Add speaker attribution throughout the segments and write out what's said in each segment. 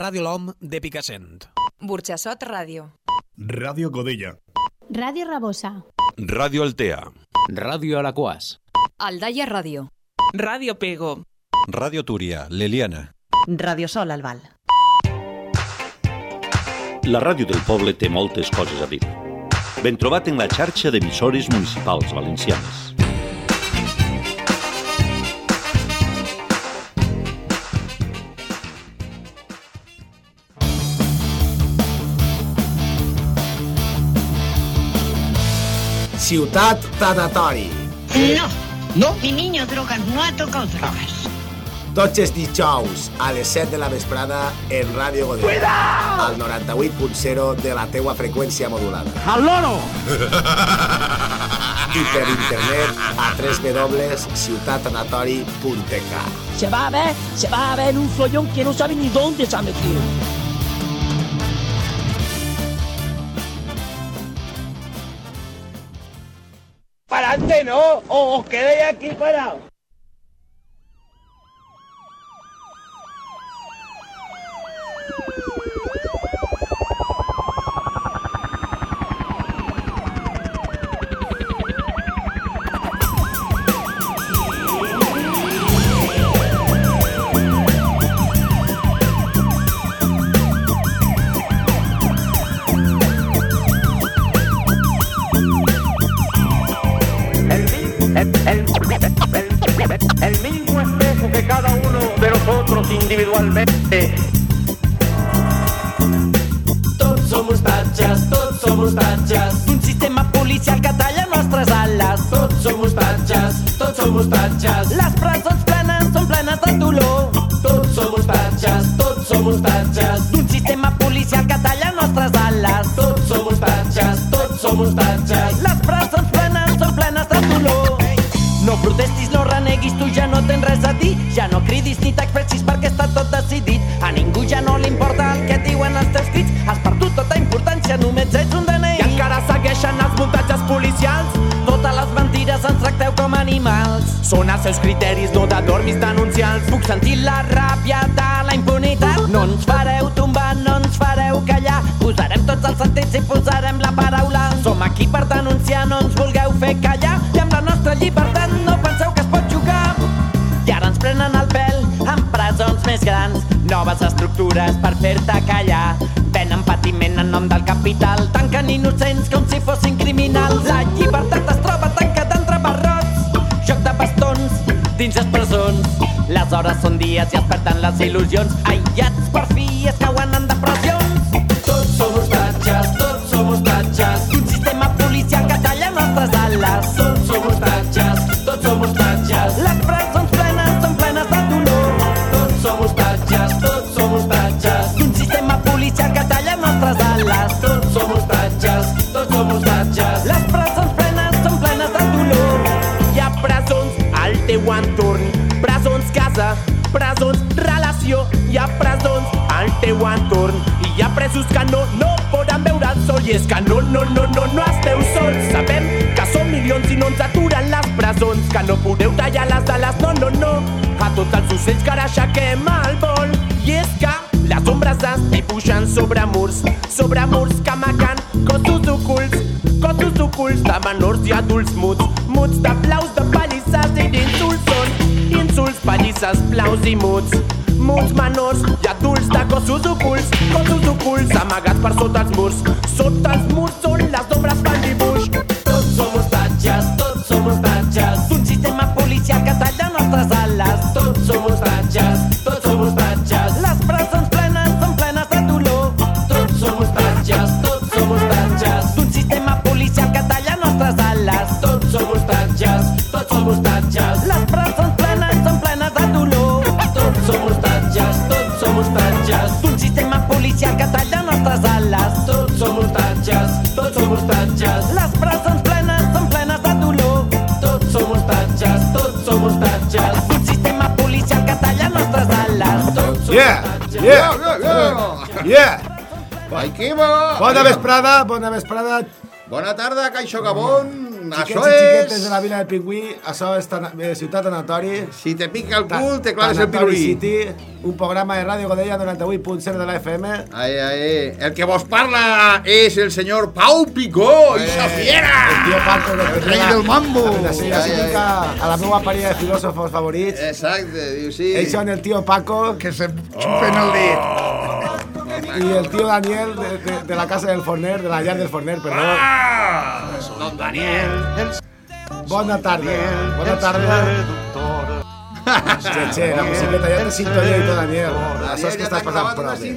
Speaker 1: Ràdio L'Om de Picassent.
Speaker 2: Burxassot Ràdio.
Speaker 3: Ràdio Godella.
Speaker 4: Ràdio Rabosa.
Speaker 5: Ràdio Altea.
Speaker 6: Ràdio Alaquàs.
Speaker 2: Aldaia Ràdio.
Speaker 7: Ràdio Pego.
Speaker 5: Ràdio Túria, l'Eliana.
Speaker 8: Radio Sol al Val.
Speaker 9: La ràdio del poble té moltes coses a dir. Ben trobat en la xarxa d'emissores municipals valencianes.
Speaker 10: Ciutat Tanatori.
Speaker 11: No, no. Mi niño drogas no ha tocado drogas.
Speaker 10: Tots els dijous a les 7 de la vesprada en Ràdio.
Speaker 11: Cuidao!
Speaker 10: Al 98.0 de la teua freqüència modulada.
Speaker 11: ¡Al loro!
Speaker 10: I per internet a www.ciutatanatori.tk
Speaker 12: Se va a ver, se va a ver un follón que no sabe ni dónde se ha metido.
Speaker 13: No! ¡O os quedéis aquí parados! El mismo espejo que cada uno de nosotros individualmente.
Speaker 14: Tots som ostatges, tots som ostatges.
Speaker 12: Un sistema policial que talla nostres ales.
Speaker 14: Tots som ostatges, tots som ostatges.
Speaker 12: Les presons plenes són plenes de dolor. Animals.
Speaker 13: Són els seus criteris, no de dormis denuncials.
Speaker 12: Puc sentir la ràbia de la impunitat. No ens fareu tombar, no ens fareu callar. Posarem tots els sentits i posarem la paraula. Som aquí per denunciar, no ens vulgueu fer callar. I amb la nostra llibertat no penseu que es pot jugar. I ara ens prenen el pèl amb presons més grans. Noves estructures per fer-te callar. Venen patiment en nom del capital. Tanquen innocents com si fossin criminals. La llibertat dins les presons. Les hores són dies i es perden les il·lusions. Aïllats per fi es cauen en depressions.
Speaker 13: Presos que no, no poden veure el sol. I és que no, no, no, no, no esteu sols. Sabem que som milions i no ens aturen les presons, que no podeu tallar les ales, no, no, no. A tots els ocells que ara aixequem el vol. I és que les ombres es dibuixen sobre murs, sobre murs que amaguen cossos ocults, cossos ocults de menors i adults muts, muts de plaus, de pallisses i d'insults són insults, pallisses, plaus i muts. Muts menors i adults de cossos ocults, cossos ocults amagats per sota els murs. Sota els murs són les ombres fan dibuix.
Speaker 14: Tots som ostatges, tots som ostatges.
Speaker 12: Un sistema policial que talla nostres
Speaker 10: yeah,
Speaker 15: que bo!
Speaker 10: Bona vesprada, bona vesprada.
Speaker 15: Bona tarda, Caixo Gabón.
Speaker 10: Xiquets
Speaker 4: això
Speaker 10: i xiquetes
Speaker 4: és...
Speaker 10: de la vila del Pingüí, això és tan, eh, Ciutat Anatori.
Speaker 4: Si te pica el cul, te claves el pirulí.
Speaker 10: City, un programa de Ràdio Godella 98.0 de la FM.
Speaker 4: Ai, ai, el que vos parla és el senyor Pau Picó, i
Speaker 10: Eh,
Speaker 4: fiera!
Speaker 10: El tio Paco, que
Speaker 4: El rei del mambo.
Speaker 10: La sèrie
Speaker 4: Ai,
Speaker 10: a la meva parella de filòsofos favorits.
Speaker 4: Exacte, diu, sí.
Speaker 10: Ells són el tio Paco.
Speaker 4: Que se xupen el dit.
Speaker 10: I el tio Daniel de, de, de la casa del forner, de la llar del forner, perdó.
Speaker 4: Ah! Don Daniel.
Speaker 10: Bona tarda. Bona tarda. Che, che, la musiqueta ja té sintonia i tot, Daniel. Això és que estàs passant prou bé.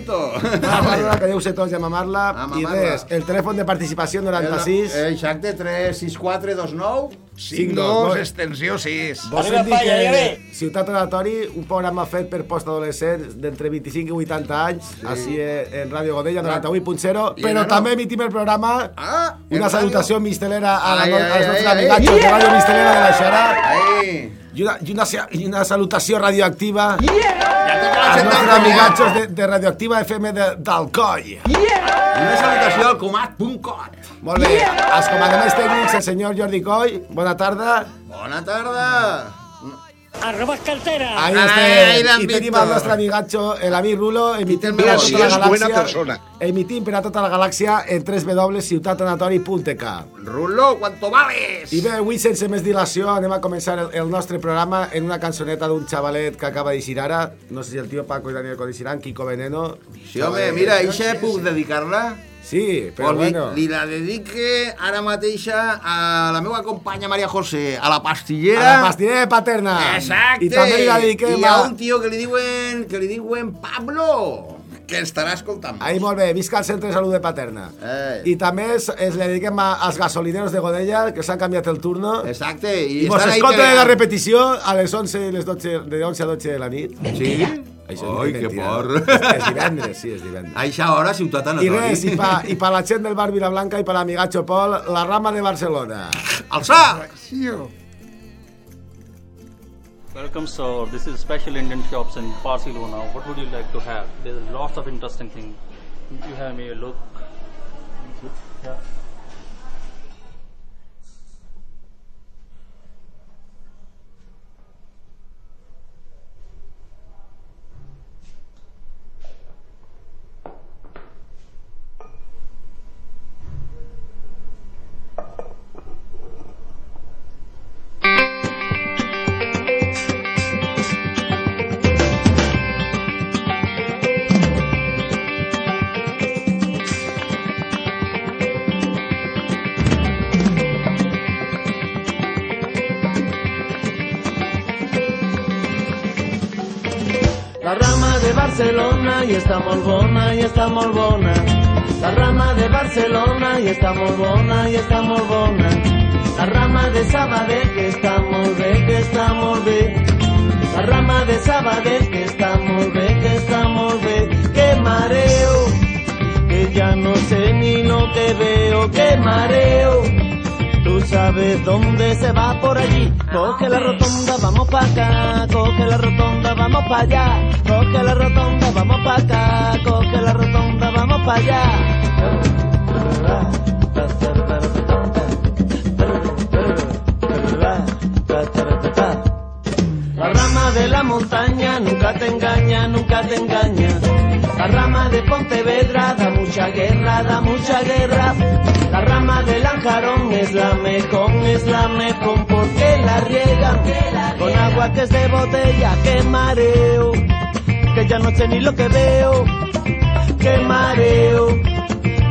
Speaker 10: Tarda, que deu ser tots a mamar-la. I
Speaker 4: mamar-la.
Speaker 10: res, el telèfon de participació 96...
Speaker 4: Exacte, 36429
Speaker 10: 52,
Speaker 4: extensió 6.
Speaker 10: Vos hem dit que Ciutat Anatori, un programa fet per postadolescents d'entre 25 i 80 anys, sí. així eh, en Ràdio Godella 98.0
Speaker 4: I
Speaker 10: però també emitim el programa
Speaker 4: Ah,
Speaker 10: una salutació mistelera a, la,
Speaker 4: Ai, ai,
Speaker 10: als nostres amigatxos de Ràdio Mistelera de la Xara
Speaker 4: Ai.
Speaker 10: i una, i una, i una salutació radioactiva.
Speaker 4: Ja
Speaker 10: nostres
Speaker 4: del
Speaker 10: amigatxos de, de Radioactiva FM de- d'Alcoi.
Speaker 4: Una salutació al comat.cot.
Speaker 10: Molt bé, els comandaments tècnics, el senyor Jordi Coll, bona tarda.
Speaker 4: Bona tarda.
Speaker 11: Arroba cartera.
Speaker 10: Ahí estem.
Speaker 4: l'han
Speaker 10: I tenim
Speaker 4: visto.
Speaker 10: el nostre amigatxo, l'amic Rulo, emitim per a tota la
Speaker 4: buena
Speaker 10: galàxia.
Speaker 4: persona.
Speaker 10: Emitim per a tota la galàxia en www.ciutatanatori.tk.
Speaker 4: Rulo, ¿cuánto vales?
Speaker 10: I bé, avui, sense més dilació, anem a començar el, el nostre programa en una cançoneta d'un xavalet que acaba d'eixir ara. No sé si el tio Paco i Daniel coneixeran, Kiko Veneno.
Speaker 4: Sí, home, mira, Ixa, puc dedicar-la?
Speaker 10: Sí, però
Speaker 4: Pues li,
Speaker 10: bueno.
Speaker 4: li la dedique ara mateixa a la meva companya Maria José, a la
Speaker 10: A
Speaker 4: pastillera.
Speaker 10: la pastillera paterna.
Speaker 4: Exacte.
Speaker 10: I també li la dediquem
Speaker 4: I a
Speaker 10: a...
Speaker 4: un tio que li diuen, que li diuen Pablo, que estarà escoltant.
Speaker 10: Ahí, molt bé, visca el Centre de Salut de Paterna.
Speaker 4: Eh.
Speaker 10: I també es, es le dediquem a, als gasolineros de Godella, que s'han canviat el turno.
Speaker 4: Exacte.
Speaker 10: I
Speaker 4: I, ahí
Speaker 10: escolta
Speaker 4: per-
Speaker 10: la repetició a les 11 i les 12, de 11 a 12 de la nit.
Speaker 4: Sí?
Speaker 10: Això
Speaker 4: Ai,
Speaker 10: és
Speaker 4: que
Speaker 10: mentira.
Speaker 4: por.
Speaker 10: És, és divendres, sí, és divendres.
Speaker 4: A eixa hora, Ciutat
Speaker 10: I
Speaker 4: Anatori.
Speaker 10: res, i pa, i pa la gent del bar Vilablanca i pa l'amigatxo Pol, la rama de Barcelona.
Speaker 4: Alça!
Speaker 7: Welcome, sir. This is special Indian shops in Barcelona. What would you like to have? There's lots of interesting things. You have me a look. Yeah.
Speaker 15: Barcelona i està molt bona, i està molt bona. La rama de Barcelona i està molt bona, i està molt bona. La rama de Sabadell que està molt bé, que està molt bé. La rama de Sabadell que està molt bé, que està molt bé. Que mareo, que ya no sé ni lo que veo, que mareo. Tú sabes dónde se va por allí. Coge la rotonda, vamos pa' acá. Coge la rotonda, vamos pa' allá. Coge la rotonda, vamos pa' acá. Coge la rotonda, vamos pa' allá. La rama de la montaña nunca te engaña, nunca te engaña. La rama de Pontevedra da mucha guerra, da mucha guerra. La rama del Anjarón es la mejor, es la mejor porque la riegan con agua que es de botella. Que mareo, ya no sé ni lo que veo. Que mareo,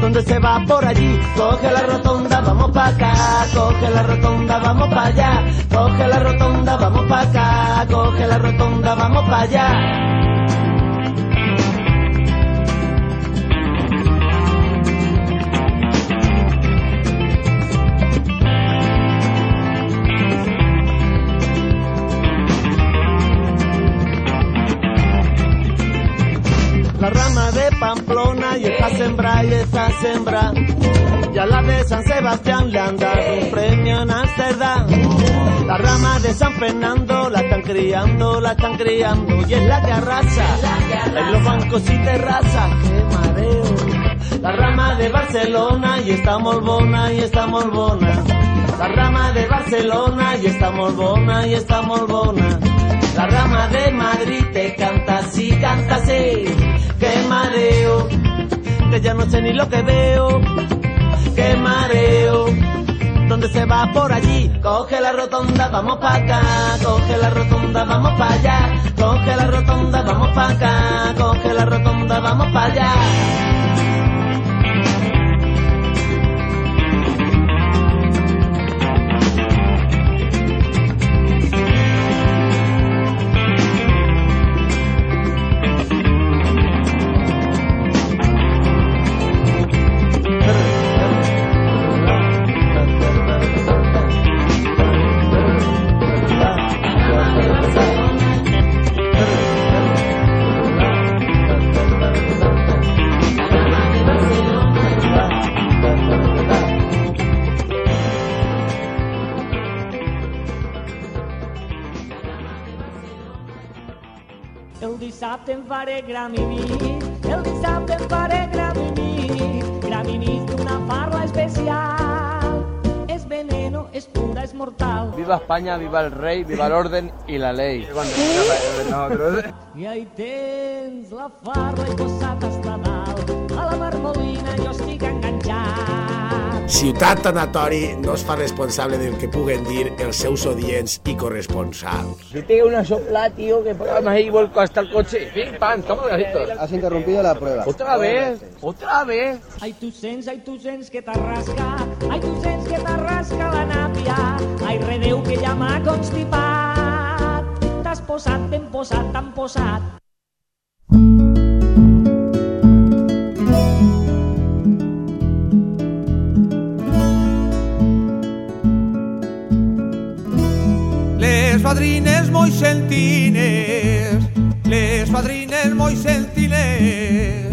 Speaker 15: donde se va por allí. Coge la rotonda, vamos pa' acá. Coge la rotonda, vamos pa' allá. Coge la rotonda, vamos pa' acá. Coge la rotonda, vamos pa' allá. Sembrada y está sembrada. Y a la de San Sebastián le han dado un premio en Amsterdam. La rama de San Fernando la están criando, la están criando. Y es la que arrasa en los bancos y terrazas. ¡Qué mareo! La rama de Barcelona y está molt bona, y está molt bona. La rama de Barcelona i està molt bona, i està molt bona. La rama de Madrid te canta sí, canta sí, que mareo, que ya no sé ni lo que veo, que mareo. ¿Dónde se va por allí? Coge la rotonda, vamos pa' acá, coge la rotonda, vamos pa' allá, coge la rotonda, vamos pa' acá, coge la rotonda, vamos pa' allá.
Speaker 12: El dissabte em faré gramini, el dissabte em faré gramini, gramini d'una parla especial. És veneno, és pura, és mortal.
Speaker 16: Viva España, viva el rey, viva el orden y la ley.
Speaker 12: I ahí tens la farla i posat hasta dalt. A la marmolina jo estic enganxat.
Speaker 10: Ciutat Tanatori no es fa responsable del que puguen dir els seus odients i corresponsals.
Speaker 16: Si tengo una sopla, tío, que ponemos ahí vuelco hasta el coche. Pim, pam, toma gasitos.
Speaker 17: Has interrumpido la prueba.
Speaker 16: Otra vez, otra vez.
Speaker 12: Ai, tu sents, ai, tu sents que t'arrasca, ai, tu sents que t'arrasca la nàpia, ai, redeu que ja m'ha constipat. T'has posat, t'hem posat, t'han posat.
Speaker 18: Fadrines molt sentines, les fadrines molt sentines,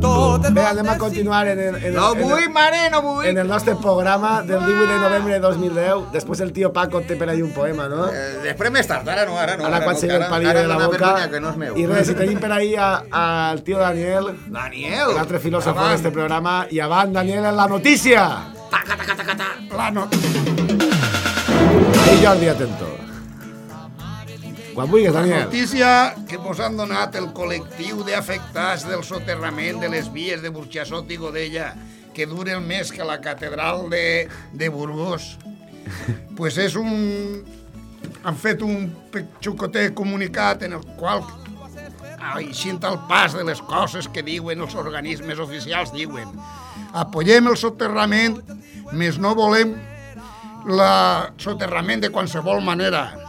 Speaker 18: totes
Speaker 10: Bé, anem a continuar en el, en el,
Speaker 4: No
Speaker 10: en el-
Speaker 4: vull, mare, no vull.
Speaker 10: en el nostre programa del 18 de novembre de 2010. Després el tio Paco té per ahí un poema, no?
Speaker 4: Eh, després més tard, ara no, ara no.
Speaker 10: Ara quan
Speaker 4: no,
Speaker 10: se el
Speaker 4: ara-
Speaker 10: palillo
Speaker 4: ara
Speaker 10: de la boca.
Speaker 4: que no és meu.
Speaker 10: I res, si tenim per ahí al tio Daniel,
Speaker 4: Daniel!
Speaker 10: l'altre filòsof d'este programa, i avant, Daniel, en la notícia!
Speaker 3: La no...
Speaker 10: I Jordi, atento. Quan vulguis,
Speaker 3: La
Speaker 10: Daniel.
Speaker 3: notícia que mos han donat el col·lectiu d'afectats del soterrament de les vies de Burxassot i Godella, que dura el mes que la catedral de, de Burgos, pues és un... Han fet un xucotet comunicat en el qual aixint el pas de les coses que diuen els organismes oficials, diuen apoyem el soterrament, més no volem la soterrament de qualsevol manera.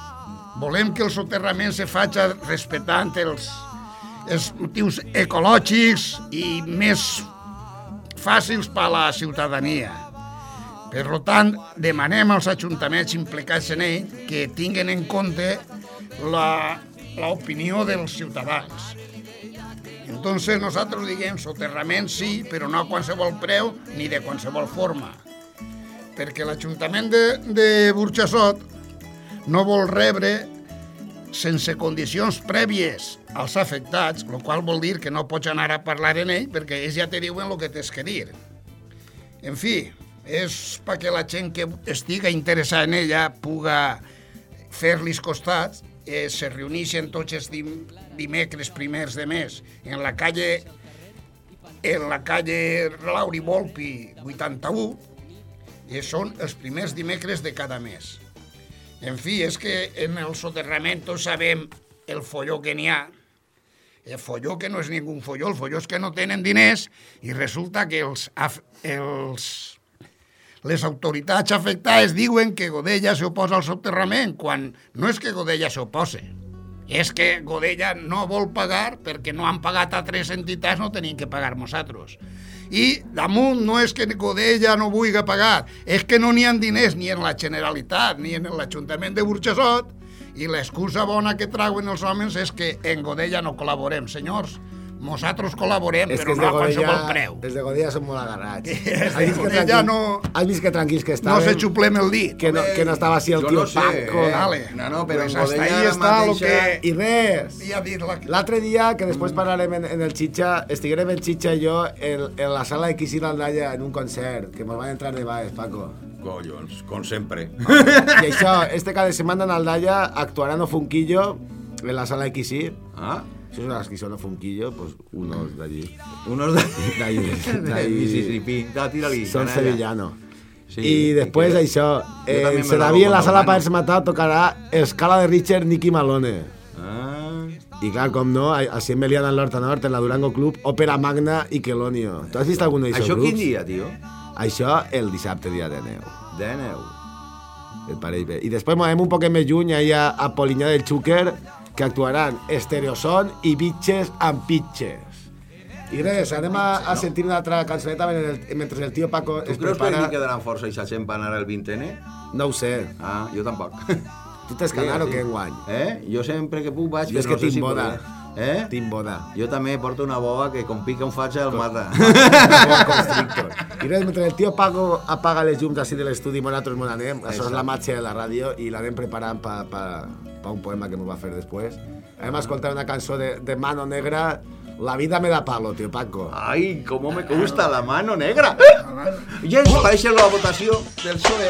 Speaker 3: Volem que el soterrament se faci respectant els, els motius ecològics i més fàcils per a la ciutadania. Per tant, demanem als ajuntaments implicats en ell que tinguen en compte l'opinió dels ciutadans. Entonces nosaltres diguem soterrament sí, però no a qualsevol preu ni de qualsevol forma. Perquè l'Ajuntament de, de Burxassot no vol rebre sense condicions prèvies als afectats, el qual vol dir que no pots anar a parlar en ell perquè ells ja te diuen el que tens que dir. En fi, és perquè la gent que estiga interessada en ella puga fer-los costats, eh, se reuneixen tots els dim dimecres primers de mes en la calle en la calle Lauri Volpi 81 i són els primers dimecres de cada mes. En fi, és que en el soterrament sabem el folló que n'hi ha, el folló que no és ningú folló, el folló és que no tenen diners i resulta que els, els, les autoritats afectades diuen que Godella s'oposa al soterrament, quan no és que Godella s'opose, és que Godella no vol pagar perquè no han pagat a tres entitats, no tenim que pagar nosaltres. I damunt no és que Godella no vulgui pagar, és que no n'hi ha diners ni en la Generalitat ni en l'Ajuntament de Burxassot i l'excusa bona que trauen els homes és que en Godella no col·laborem. Senyors, nosaltres col·laborem,
Speaker 10: És que
Speaker 3: però no
Speaker 10: de
Speaker 3: a qualsevol preu.
Speaker 10: els de Godella són molt agarrats. Has
Speaker 3: de
Speaker 10: vist que tranquil-
Speaker 3: no-
Speaker 10: Has vist que tranquils que
Speaker 3: No
Speaker 10: estaven?
Speaker 3: se xuplem el dit.
Speaker 10: Que no, que no estava així el
Speaker 4: Jo
Speaker 10: tio
Speaker 4: no sé,
Speaker 10: Paco.
Speaker 4: eh?
Speaker 3: Dale.
Speaker 4: No, no, però
Speaker 3: Pues hasta
Speaker 4: Godella
Speaker 3: ahí està lo
Speaker 4: mateixa-
Speaker 3: que...
Speaker 10: I res,
Speaker 3: Ja
Speaker 10: l'altre dia, que després parlarem en, en el Xitxa, estiguérem el Xitxa i jo en, en la sala de Quisir Aldaya en un concert, que ens van entrar de baix, Paco.
Speaker 4: Collons, com sempre.
Speaker 10: I això, este cada setmana en Aldaya actuaran a Funquillo en la sala XY.
Speaker 4: Ah.
Speaker 10: Si son las que son a Funquillo, pues unos de allí.
Speaker 4: Unos de,
Speaker 10: allí.
Speaker 4: de allí. Mississippi. Da, tira-li.
Speaker 10: Son
Speaker 4: canalla.
Speaker 10: sevillanos.
Speaker 4: Sí,
Speaker 10: y después
Speaker 4: que-
Speaker 10: això, eh, en Sedaví en la sala haberse matado tocará Escala de Richard Nicky Malone.
Speaker 4: Ah.
Speaker 10: Y claro, com no, así en Meliana, al Norte a Nord, en la Durango Club, Ópera Magna i Quelonio. Tu has vist algun d'aixòs
Speaker 4: Això
Speaker 10: grups?
Speaker 4: quin dia, tio?
Speaker 10: Això el dissabte, dia de neu.
Speaker 4: De neu.
Speaker 10: Et pareix bé. I després movem un poquet més lluny, allà a Polinyà del Xúquer, que actuaran Estereoson i Bitches amb Pitches. I res, anem a, a sentir una altra cançoneta mentre el, mentre el tio Paco
Speaker 4: Tu
Speaker 10: es
Speaker 4: creus que
Speaker 10: prepara...
Speaker 4: li quedaran força i gent per anar al 20N?
Speaker 10: No ho sé.
Speaker 4: Ah, jo tampoc.
Speaker 10: Tu t'has canar o què enguany?
Speaker 4: Eh? Jo sempre que puc vaig,
Speaker 10: Jo és que
Speaker 4: no
Speaker 10: tinc
Speaker 4: si
Speaker 10: boda.
Speaker 4: Eh?
Speaker 10: Tinc boda.
Speaker 4: Jo també porto una boa que com pica un fatxa el mata.
Speaker 10: I res, mentre el tio Paco apaga les llums així de l'estudi, nosaltres mon anem, això és la matxa de la ràdio i l'anem preparant per pa, pa, pa un poema que m'ho va fer després. Anem a escoltar una cançó de, de Mano Negra, La vida me da palo, tio Paco.
Speaker 4: Ai, com me gusta la mano negra. I ens pareix la votació del PSOE.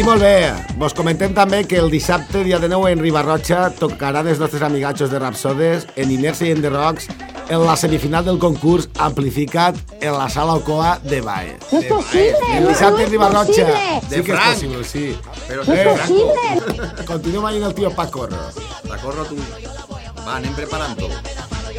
Speaker 10: I molt bé, vos comentem també que el dissabte, dia de nou, en Ribarrotxa, tocaran els nostres amigatxos de Rapsodes, en Inercia i en The Rocks, en la semifinal del concurs Amplificat en la sala Ocoa de Baez.
Speaker 19: Es posible,
Speaker 10: El dissabte en
Speaker 19: es
Speaker 10: Ribarrotxa.
Speaker 19: posible.
Speaker 10: Sí que és
Speaker 4: Frank.
Speaker 10: possible, sí.
Speaker 4: Però
Speaker 10: Eh,
Speaker 4: sí, Franco.
Speaker 10: Continuem veient el tio Paco Corro.
Speaker 4: Recorro tu. Va, anem preparant-ho.
Speaker 20: Estoy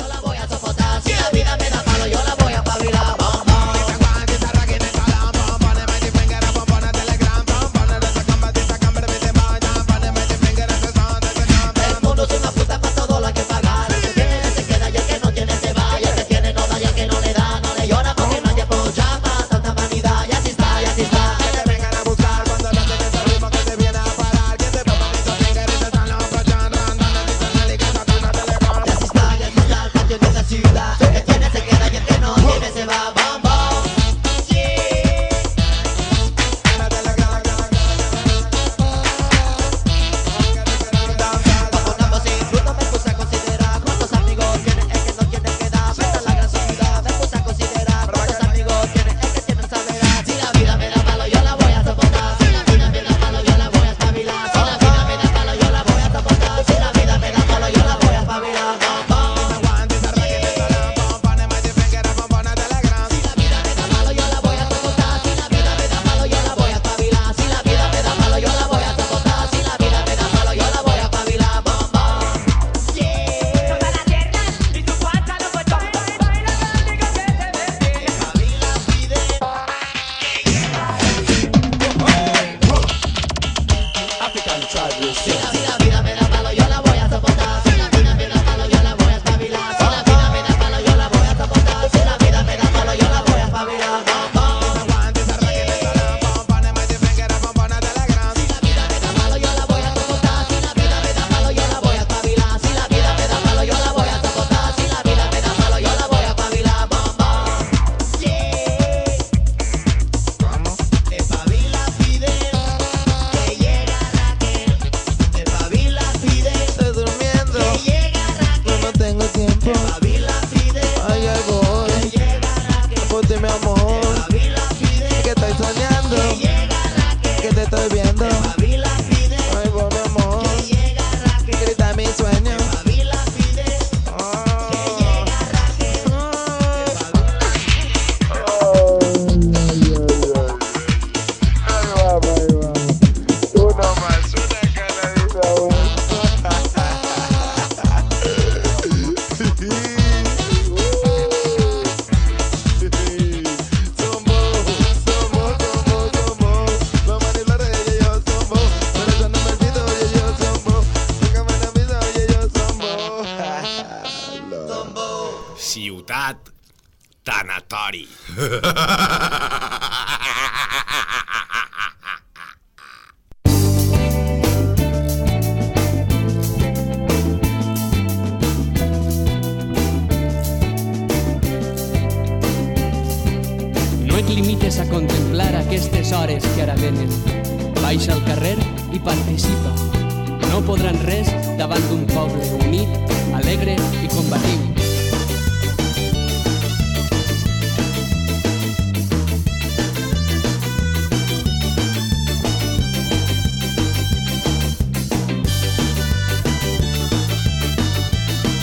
Speaker 17: davant d'un poble unit, alegre i combatiu.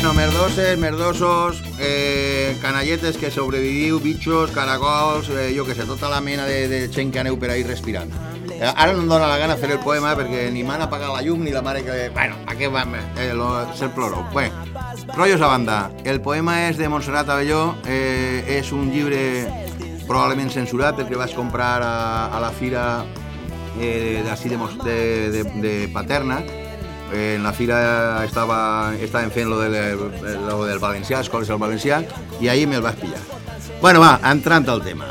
Speaker 4: No, merdoses, merdosos, eh, canalletes que sobreviviu, bitxos, caragols, eh, jo que sé, tota la mena de, de gent que aneu per ahí respirant. Eh, ara no em dóna la gana fer el poema perquè ni m'han apagat la llum ni la mare que... Bueno, a què va? Eh, lo, ser ploro. Bé, rotllos a banda. El poema és de Montserrat Avelló, eh, és un llibre probablement censurat perquè vaig comprar a, a la fira eh, d'ací de, de, de, de Paterna, Eh, en la fira estava, estaven fent lo, de, lo del valencià, escoles del valencià, i ahir me'l vaig pillar. Bueno, va, entrant al tema.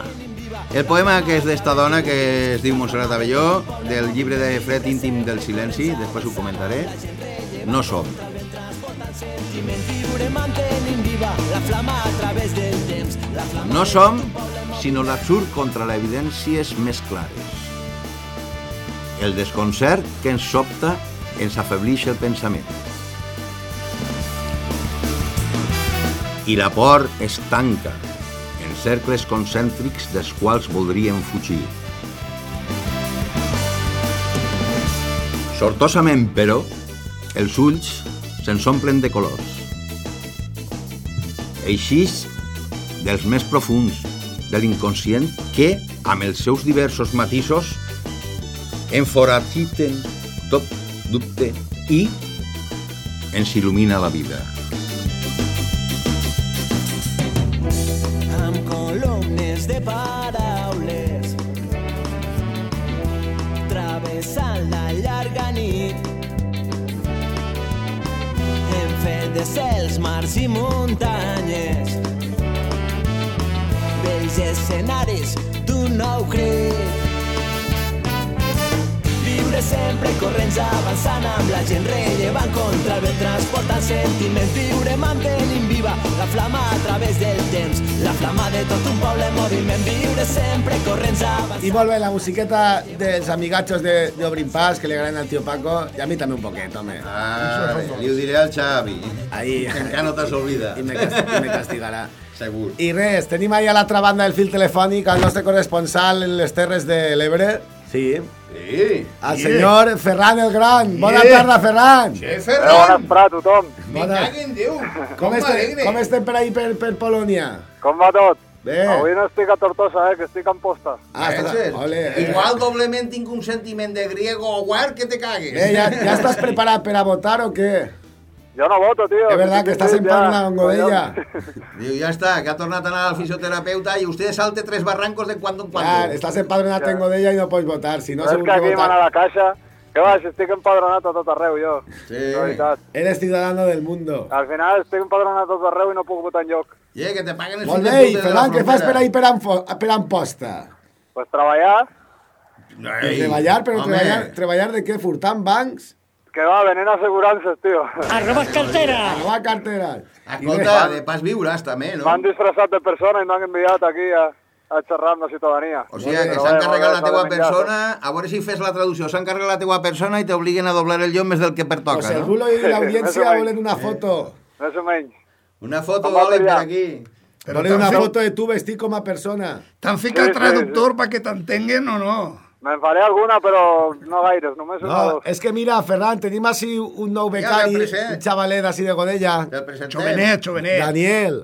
Speaker 4: El poema que és d'esta dona que es diu Montserrat Avelló, del llibre de Fred íntim del silenci, després ho comentaré, No som. No som, sinó l'absurd contra l'evidències més clares. El desconcert que ens sobta ens afeblix el pensament. I la por es tanca cercles concèntrics dels quals voldríem fugir. Sortosament, però, els ulls se'ns omplen de colors. Eixís dels més profuns de l'inconscient que, amb els seus diversos matisos, enforaciten tot dubte i ens il·lumina la vida.
Speaker 12: Columnes de paraules. Travessant la llarga nit. Hem fet de cels, mars i muntanyes. Vells escenaris d'un nou crit Viure sempre corrents avançant amb la gent rellevant contra el vent transportant sentiments Viure mantenint viva la flama a través del temps La flama de tot un poble en moviment Viure sempre corrents avançant
Speaker 10: I molt bé, la musiqueta dels amigatxos de, de Obrin Pas, que li agraden al tio Paco, i a mi també un poquet, home.
Speaker 4: Ah, li ho diré al Xavi.
Speaker 10: Ahí.
Speaker 4: Que encara no t'has oblidat.
Speaker 10: I me, cast i me castigarà.
Speaker 4: Segur.
Speaker 10: I res, tenim ahí a l'altra banda del fil telefònic el nostre corresponsal en les Terres de l'Ebre. Sí.
Speaker 4: Sí.
Speaker 10: El senyor Ferran el Gran. Bona
Speaker 4: Sí.
Speaker 10: tarda, Ferran.
Speaker 3: Che,
Speaker 21: Bona vesprà a tothom.
Speaker 3: Me
Speaker 10: Bona-
Speaker 3: cague en Déu.
Speaker 10: Com, este, com estem per ahí per, per Polònia?
Speaker 21: Com va tot?
Speaker 10: Bé.
Speaker 21: Avui no estic a Tortosa, eh, que estic en posta.
Speaker 10: Ah, estàs... Ole.
Speaker 4: Igual doblement tinc un sentiment de griego o guar que te cagues.
Speaker 10: Eh, ja, ja estàs preparat per a votar o què?
Speaker 21: Jo no voto, tio.
Speaker 10: Es verdad que estás en Palma con Godella.
Speaker 4: Diu, ja està, que ha tornat a anar al fisioterapeuta i usted salte tres barrancos de cuando en cuando.
Speaker 10: Clar, estàs empadronat en Godella i no pots votar. Si no,
Speaker 21: No és que aquí m'han a la caixa. Que va, si estic empadronat a tot arreu, jo.
Speaker 4: Sí.
Speaker 21: De veritat.
Speaker 10: Eres ciudadano del mundo.
Speaker 21: Al final estic empadronat a tot arreu i no puc votar enlloc.
Speaker 4: Yeah, que te paguen els
Speaker 10: Molt bé, i Ferran, què fas per per, per Amposta?
Speaker 21: Pues treballar,
Speaker 4: Ei,
Speaker 10: treballar, però treballar, treballar de què? Furtant bancs?
Speaker 21: Que va, venent assegurances, tio.
Speaker 10: Arrobas cartera! Arrobas carteres.
Speaker 4: Escolta, de pas viuràs també, no?
Speaker 21: M'han disfressat de persona i m'han enviat aquí a, a xerrar amb la ciutadania.
Speaker 4: O sigui, que s'han carregat la teua persona, a veure si fes la traducció, s'han carregat la teua persona i t'obliguen a doblar el llom més del que pertoca,
Speaker 10: Pues el
Speaker 4: no?
Speaker 10: bulo i
Speaker 21: Més o
Speaker 10: l'audiència volen una foto.
Speaker 21: Més o menys.
Speaker 4: Una foto volen per aquí.
Speaker 10: Volen una foto de tu vestit com a persona.
Speaker 3: T'han ficat traductor para que t'entenguen o no?
Speaker 21: Me'n faré alguna, però no gaires, només una o
Speaker 10: No, és que mira, Ferran, tenim així un nou becari, un xavalet així de Godella.
Speaker 3: Jovenet, jovenet.
Speaker 10: Daniel.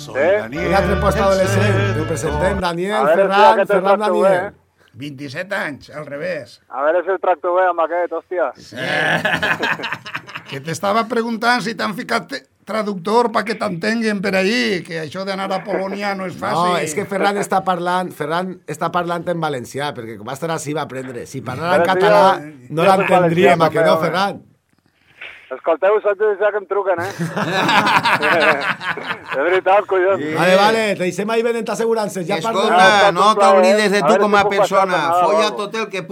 Speaker 21: Sí?
Speaker 10: Un altre post adolescent. Ho presentem, Daniel,
Speaker 21: si
Speaker 10: Ferran,
Speaker 21: el
Speaker 10: Ferran,
Speaker 21: tracto bé,
Speaker 10: Daniel.
Speaker 21: eh?
Speaker 3: 27 anys, al revés.
Speaker 21: A veure si el tracto bé amb aquest, hòstia.
Speaker 3: Que t'estava preguntant si t'han ficat te- traductor para que t'entenguen per allí, que això d'anar a Polònia no és fàcil.
Speaker 10: No, és que Ferran està parlant, Ferran està parlant en valencià, perquè com va estar així va aprendre. Si parlara en català, no
Speaker 21: soc
Speaker 10: l'entendríem, a que no, Ferran?
Speaker 21: Escolteu, saps de ja que em truquen, eh? de veritat, collons.
Speaker 10: Vale, vale, te deixem ahí venent assegurances. Ja.
Speaker 4: Escolta, no t'oblides de tu com a persona. Folla tot el que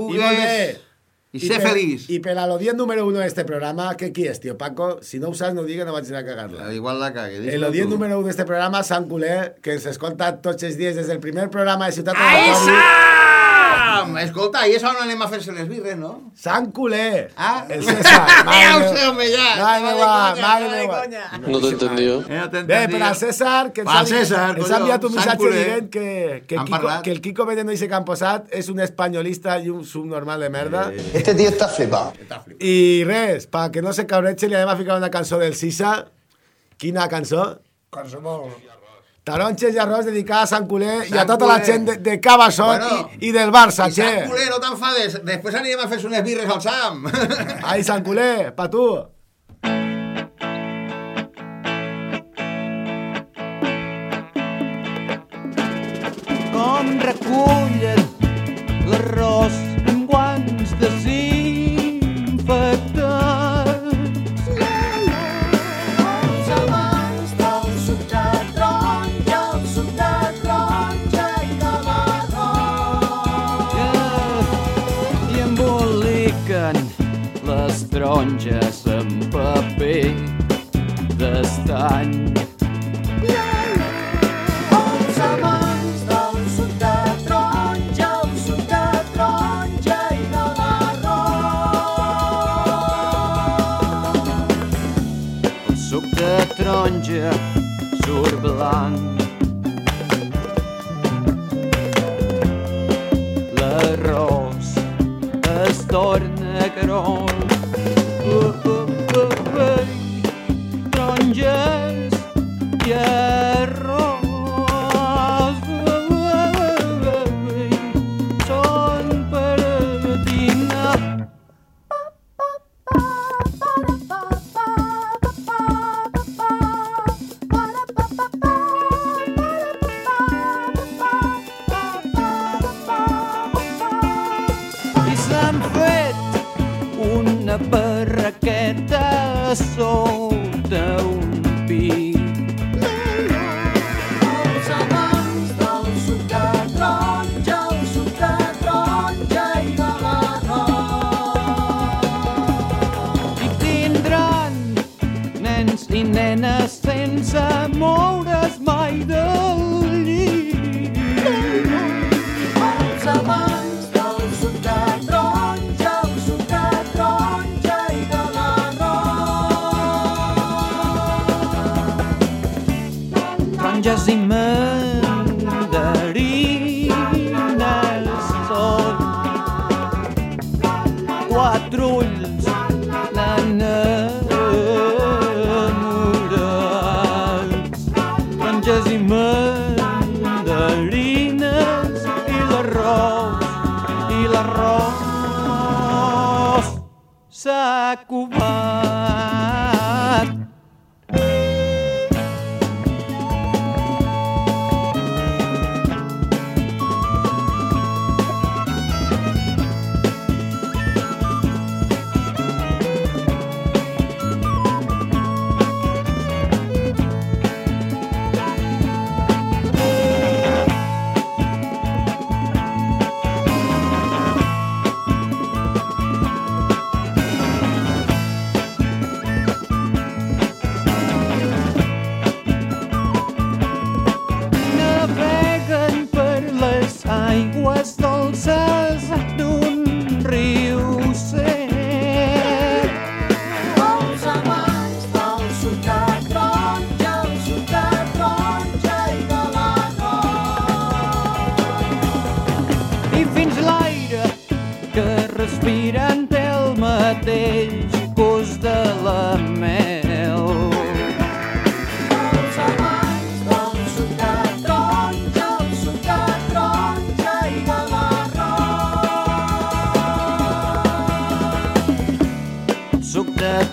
Speaker 10: I
Speaker 4: pugues. Y sé feliz.
Speaker 10: Y per a l'odient número uno de este programa, ¿qué qui és, tío Paco? Si no ho saps, no ho digui, no vaig a cagar-la.
Speaker 4: Igual la cague. Tú.
Speaker 10: número uno de este programa, Sant Culer, que ens escolta tots els dies des del primer programa de Ciutat
Speaker 4: Ai,
Speaker 10: Aleatori.
Speaker 4: Sam! Escolta, i és on anem a fer-se les birres, no?
Speaker 10: Sant Culer.
Speaker 4: Ah,
Speaker 10: El César.
Speaker 4: Ja ho sé, home, ja.
Speaker 10: Mare meva, mare
Speaker 4: estava de
Speaker 10: meva.
Speaker 6: No t'he entendido.
Speaker 4: Eh,
Speaker 10: Bé, per al César, que ens
Speaker 4: César,
Speaker 10: ens ha enviat un missatge dient que, que, Kiko, que el Kiko Veneno que han posat és un espanyolista i un subnormal de merda.
Speaker 22: Este tío está flipado.
Speaker 10: I res, pa que no se cabreche, li anem a ficar una cançó del Sisa. Quina cançó?
Speaker 3: Qualsevol.
Speaker 10: Taronxes i arròs dedicada a Sant Culer i a
Speaker 4: Sant
Speaker 10: tota la
Speaker 4: Culer.
Speaker 10: gent de, de Cabassot
Speaker 4: Bueno,
Speaker 10: i, i del Barça,
Speaker 4: I Sant
Speaker 10: che.
Speaker 4: Culer, no t'enfades. Després anirem a fer-se unes birres al Sam.
Speaker 10: Ai, Sant Culer, pa tu.
Speaker 23: com recullen l'arròs les taronges amb paper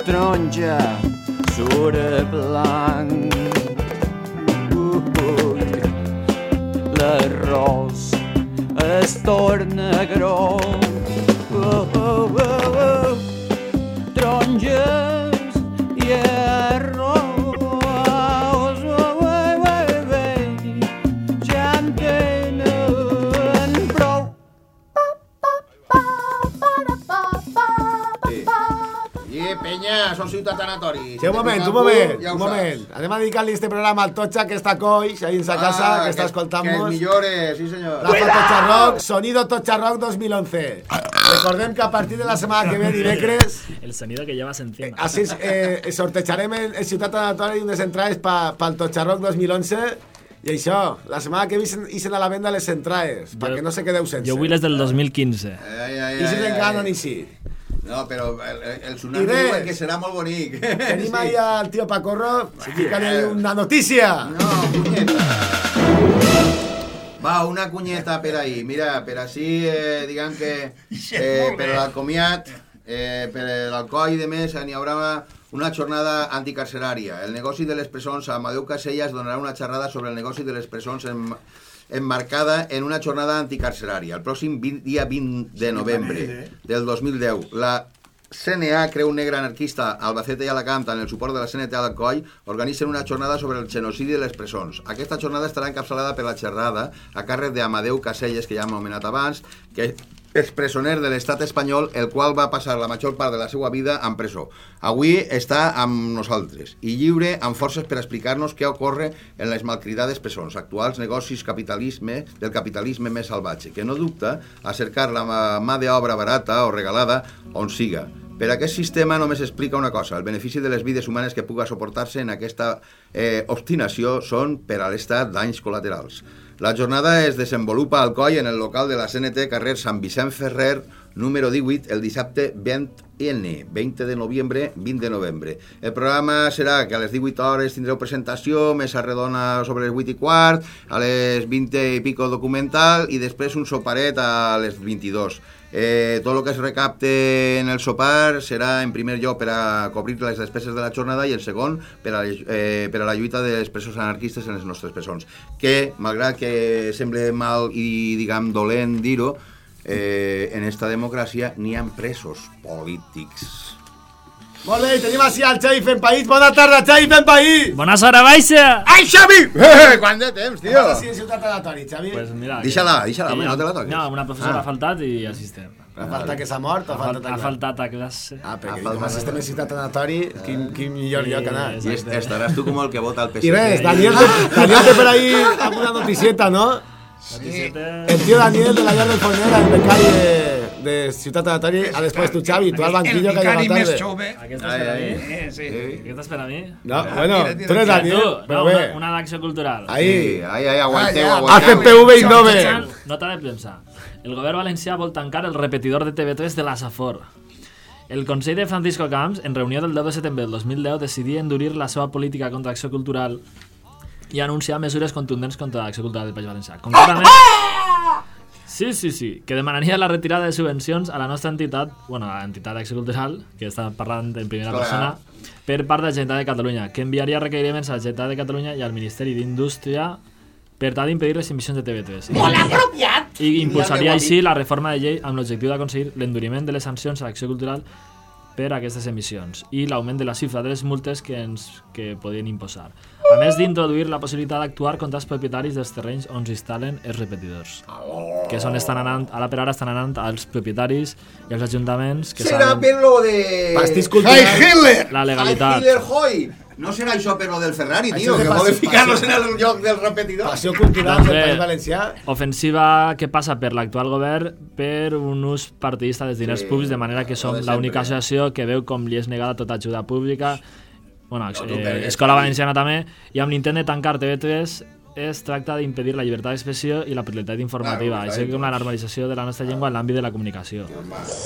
Speaker 24: taronja
Speaker 23: surt blanc. Ui, l'arròs es torna gros. Oh, oh, oh, oh. Taronges i arròs.
Speaker 4: Ciutat Anatori.
Speaker 10: Sí, un moment, un moment, un moment. Anem a dedicar-li este programa al Totxa, que està coix, ahí en sa casa,
Speaker 4: Ah,
Speaker 10: que està
Speaker 4: que-
Speaker 10: escoltant-nos.
Speaker 4: que millores, sí senyor.
Speaker 10: Rafa Totxa Rock, Sonido Totxa Rock 2011. Recordem que a partir de la setmana que ve, dimecres,
Speaker 25: El sonido que llevas encima.
Speaker 10: així eh, sortejarem en, en Ciutat Anatori unes entrades pa, pel Totxa Rock 2011 i això, la setmana que ve isen, isen a la venda les entrades, perquè no se quedeu sense.
Speaker 25: Jo vull les del 2015.
Speaker 4: Ai, ai,
Speaker 10: I si
Speaker 4: ai,
Speaker 10: s'enganen
Speaker 4: ai.
Speaker 10: i sí.
Speaker 4: No, però el, el, el tsunami
Speaker 10: res.
Speaker 4: diuen que serà molt bonic.
Speaker 10: Tenim ahí al tío Pacorro, fica-li una notícia.
Speaker 4: Va, una cunyeta per ahí. Mira, per així, eh, diguem que eh, per al comiat, eh, per l'alcohol i de més, n'hi haurà una jornada anticarcerària. El negoci de les presons, Amadeu Casellas donarà una xerrada sobre el negoci de les presons en, emmarcada en una jornada anticarcerària el pròxim 20, dia 20 de novembre del 2010. La CNA, Creu Negra Anarquista, Albacete i Alacant, amb el suport de la CNT Alcoy, organitzen una jornada sobre el genocidi de les presons. Aquesta jornada estarà encapçalada per la xerrada a càrrec d'Amadeu Caselles, que ja hem anomenat abans, que és presoner de l'estat espanyol, el qual va passar la major part de la seva vida en presó. Avui està amb nosaltres i lliure amb forces per explicar-nos què ocorre en les malcridades presons, actuals negocis capitalisme del capitalisme més salvatge, que no dubta a cercar la mà d'obra barata o regalada on siga. Per aquest sistema només explica una cosa, el benefici de les vides humanes que puga suportar-se en aquesta eh, obstinació són per a l'Estat danys col·laterals. La jornada es desenvolupa al coll en el local de la CNT carrer Sant Vicent Ferrer, número 18, el dissabte 20N, 20 de novembre, 20 de novembre. El programa serà que a les 18 hores tindreu presentació, mesa redona sobre les 8 i quart, a les 20 i pico documental i després un soparet a les 22. Eh, tot el que es recapte en el sopar serà en primer lloc per a cobrir les despeses de la jornada i en segon per a, eh, per a la lluita dels presos anarquistes en les nostres presons. Que, malgrat que sembla mal i, diguem, dolent dir-ho, eh, en esta democràcia n'hi ha presos polítics.
Speaker 10: Molt bé, tenim així al Xavi fent país. Bona tarda, Xavi fent país.
Speaker 25: Bona hora, baixa!
Speaker 4: Ai, Xavi! Eh, quant de temps, tio!
Speaker 10: Ara sí, en Ciutat Anatori, Xavi.
Speaker 25: Pues mira,
Speaker 4: Deixa-la, deixa-la, home, no te la toques.
Speaker 25: No, una professora
Speaker 4: Ah.
Speaker 25: ha faltat i assistent.
Speaker 10: Ha faltat que s'ha mort o ha
Speaker 25: Ha,
Speaker 10: faltat
Speaker 25: fal-
Speaker 10: a
Speaker 25: ha
Speaker 10: classe?
Speaker 25: faltat a classe.
Speaker 10: Ah, perquè com assistem en Ciutat Anatori, quin, quin millor lloc anar.
Speaker 4: I est- estaràs tu com el que vota el PSC.
Speaker 10: I res, Daniel, te, Daniel té per ahí alguna noticieta, no? El tío Daniel de la Llar del Forner, el becari de, de Ciutat Anatori, a després tu, Xavi, tu al banquillo
Speaker 3: el
Speaker 10: que ha
Speaker 3: vicari
Speaker 10: llegado
Speaker 3: més
Speaker 10: tarde.
Speaker 3: jove.
Speaker 25: Aquesta
Speaker 4: Ai,
Speaker 25: és per a mi.
Speaker 3: Eh, sí.
Speaker 25: Aquesta és per a mi.
Speaker 10: No, bueno, tú eres Daniel,
Speaker 25: Tu,
Speaker 10: pero
Speaker 25: no,
Speaker 10: ve.
Speaker 25: una, una d'acció cultural.
Speaker 10: Ahí.
Speaker 4: Ai, ai, aguanteu,
Speaker 3: Ah, ja.
Speaker 4: aguanteu.
Speaker 10: Hacen PV y no ve.
Speaker 25: Nota de premsa. El govern valencià vol tancar el repetidor de TV3 de la Safor. El Consell de Francisco Camps, en reunió del 10 de setembre del 2010, decidia endurir la seva política contra l'acció cultural i anunciar mesures contundents contra l'acció cultural del País Valencià. Concretament... Sí, sí, sí, que demanaria la retirada de subvencions a la nostra entitat, bueno, a l'entitat d'acció cultural, que està parlant en primera
Speaker 4: Clar.
Speaker 25: persona, per part de la Generalitat de Catalunya, que enviaria requeriments a la Generalitat de Catalunya i al Ministeri d'Indústria per tal d'impedir les emissions de TV3.
Speaker 11: Molt apropiat!
Speaker 25: I impulsaria així la reforma de llei amb l'objectiu d'aconseguir l'enduriment de les sancions a l'acció cultural per a aquestes emissions i l'augment de la xifra de les multes que ens que podien imposar. A més d'introduir la possibilitat d'actuar contra els propietaris dels terrenys on s'instal·len els repetidors. Que són estan anant, ara per ara estan anant als propietaris i als ajuntaments que
Speaker 4: Serà
Speaker 25: saben
Speaker 4: per lo de...
Speaker 10: Pastís cultural.
Speaker 3: Hitler!
Speaker 25: la legalitat.
Speaker 4: Hitler, hoi! No serà això per lo del Ferrari, tio, que volen ficar-los en el lloc del repetidor.
Speaker 10: Passió cultural
Speaker 25: Doncs
Speaker 10: del. País Valencià.
Speaker 25: Ofensiva que passa per l'actual govern per un ús partidista dels diners
Speaker 4: Sí,
Speaker 25: públics, de manera que som l'única associació que veu com li és negada tota ajuda pública, bueno,
Speaker 4: tu
Speaker 25: eh, Escola. Valenciana també, i amb l'intent de tancar TV3 es tracta d'impedir la llibertat d'expressió i la pluralitat informativa,
Speaker 4: Claro,
Speaker 25: així com la normalització de la nostra llengua en l'àmbit de la comunicació.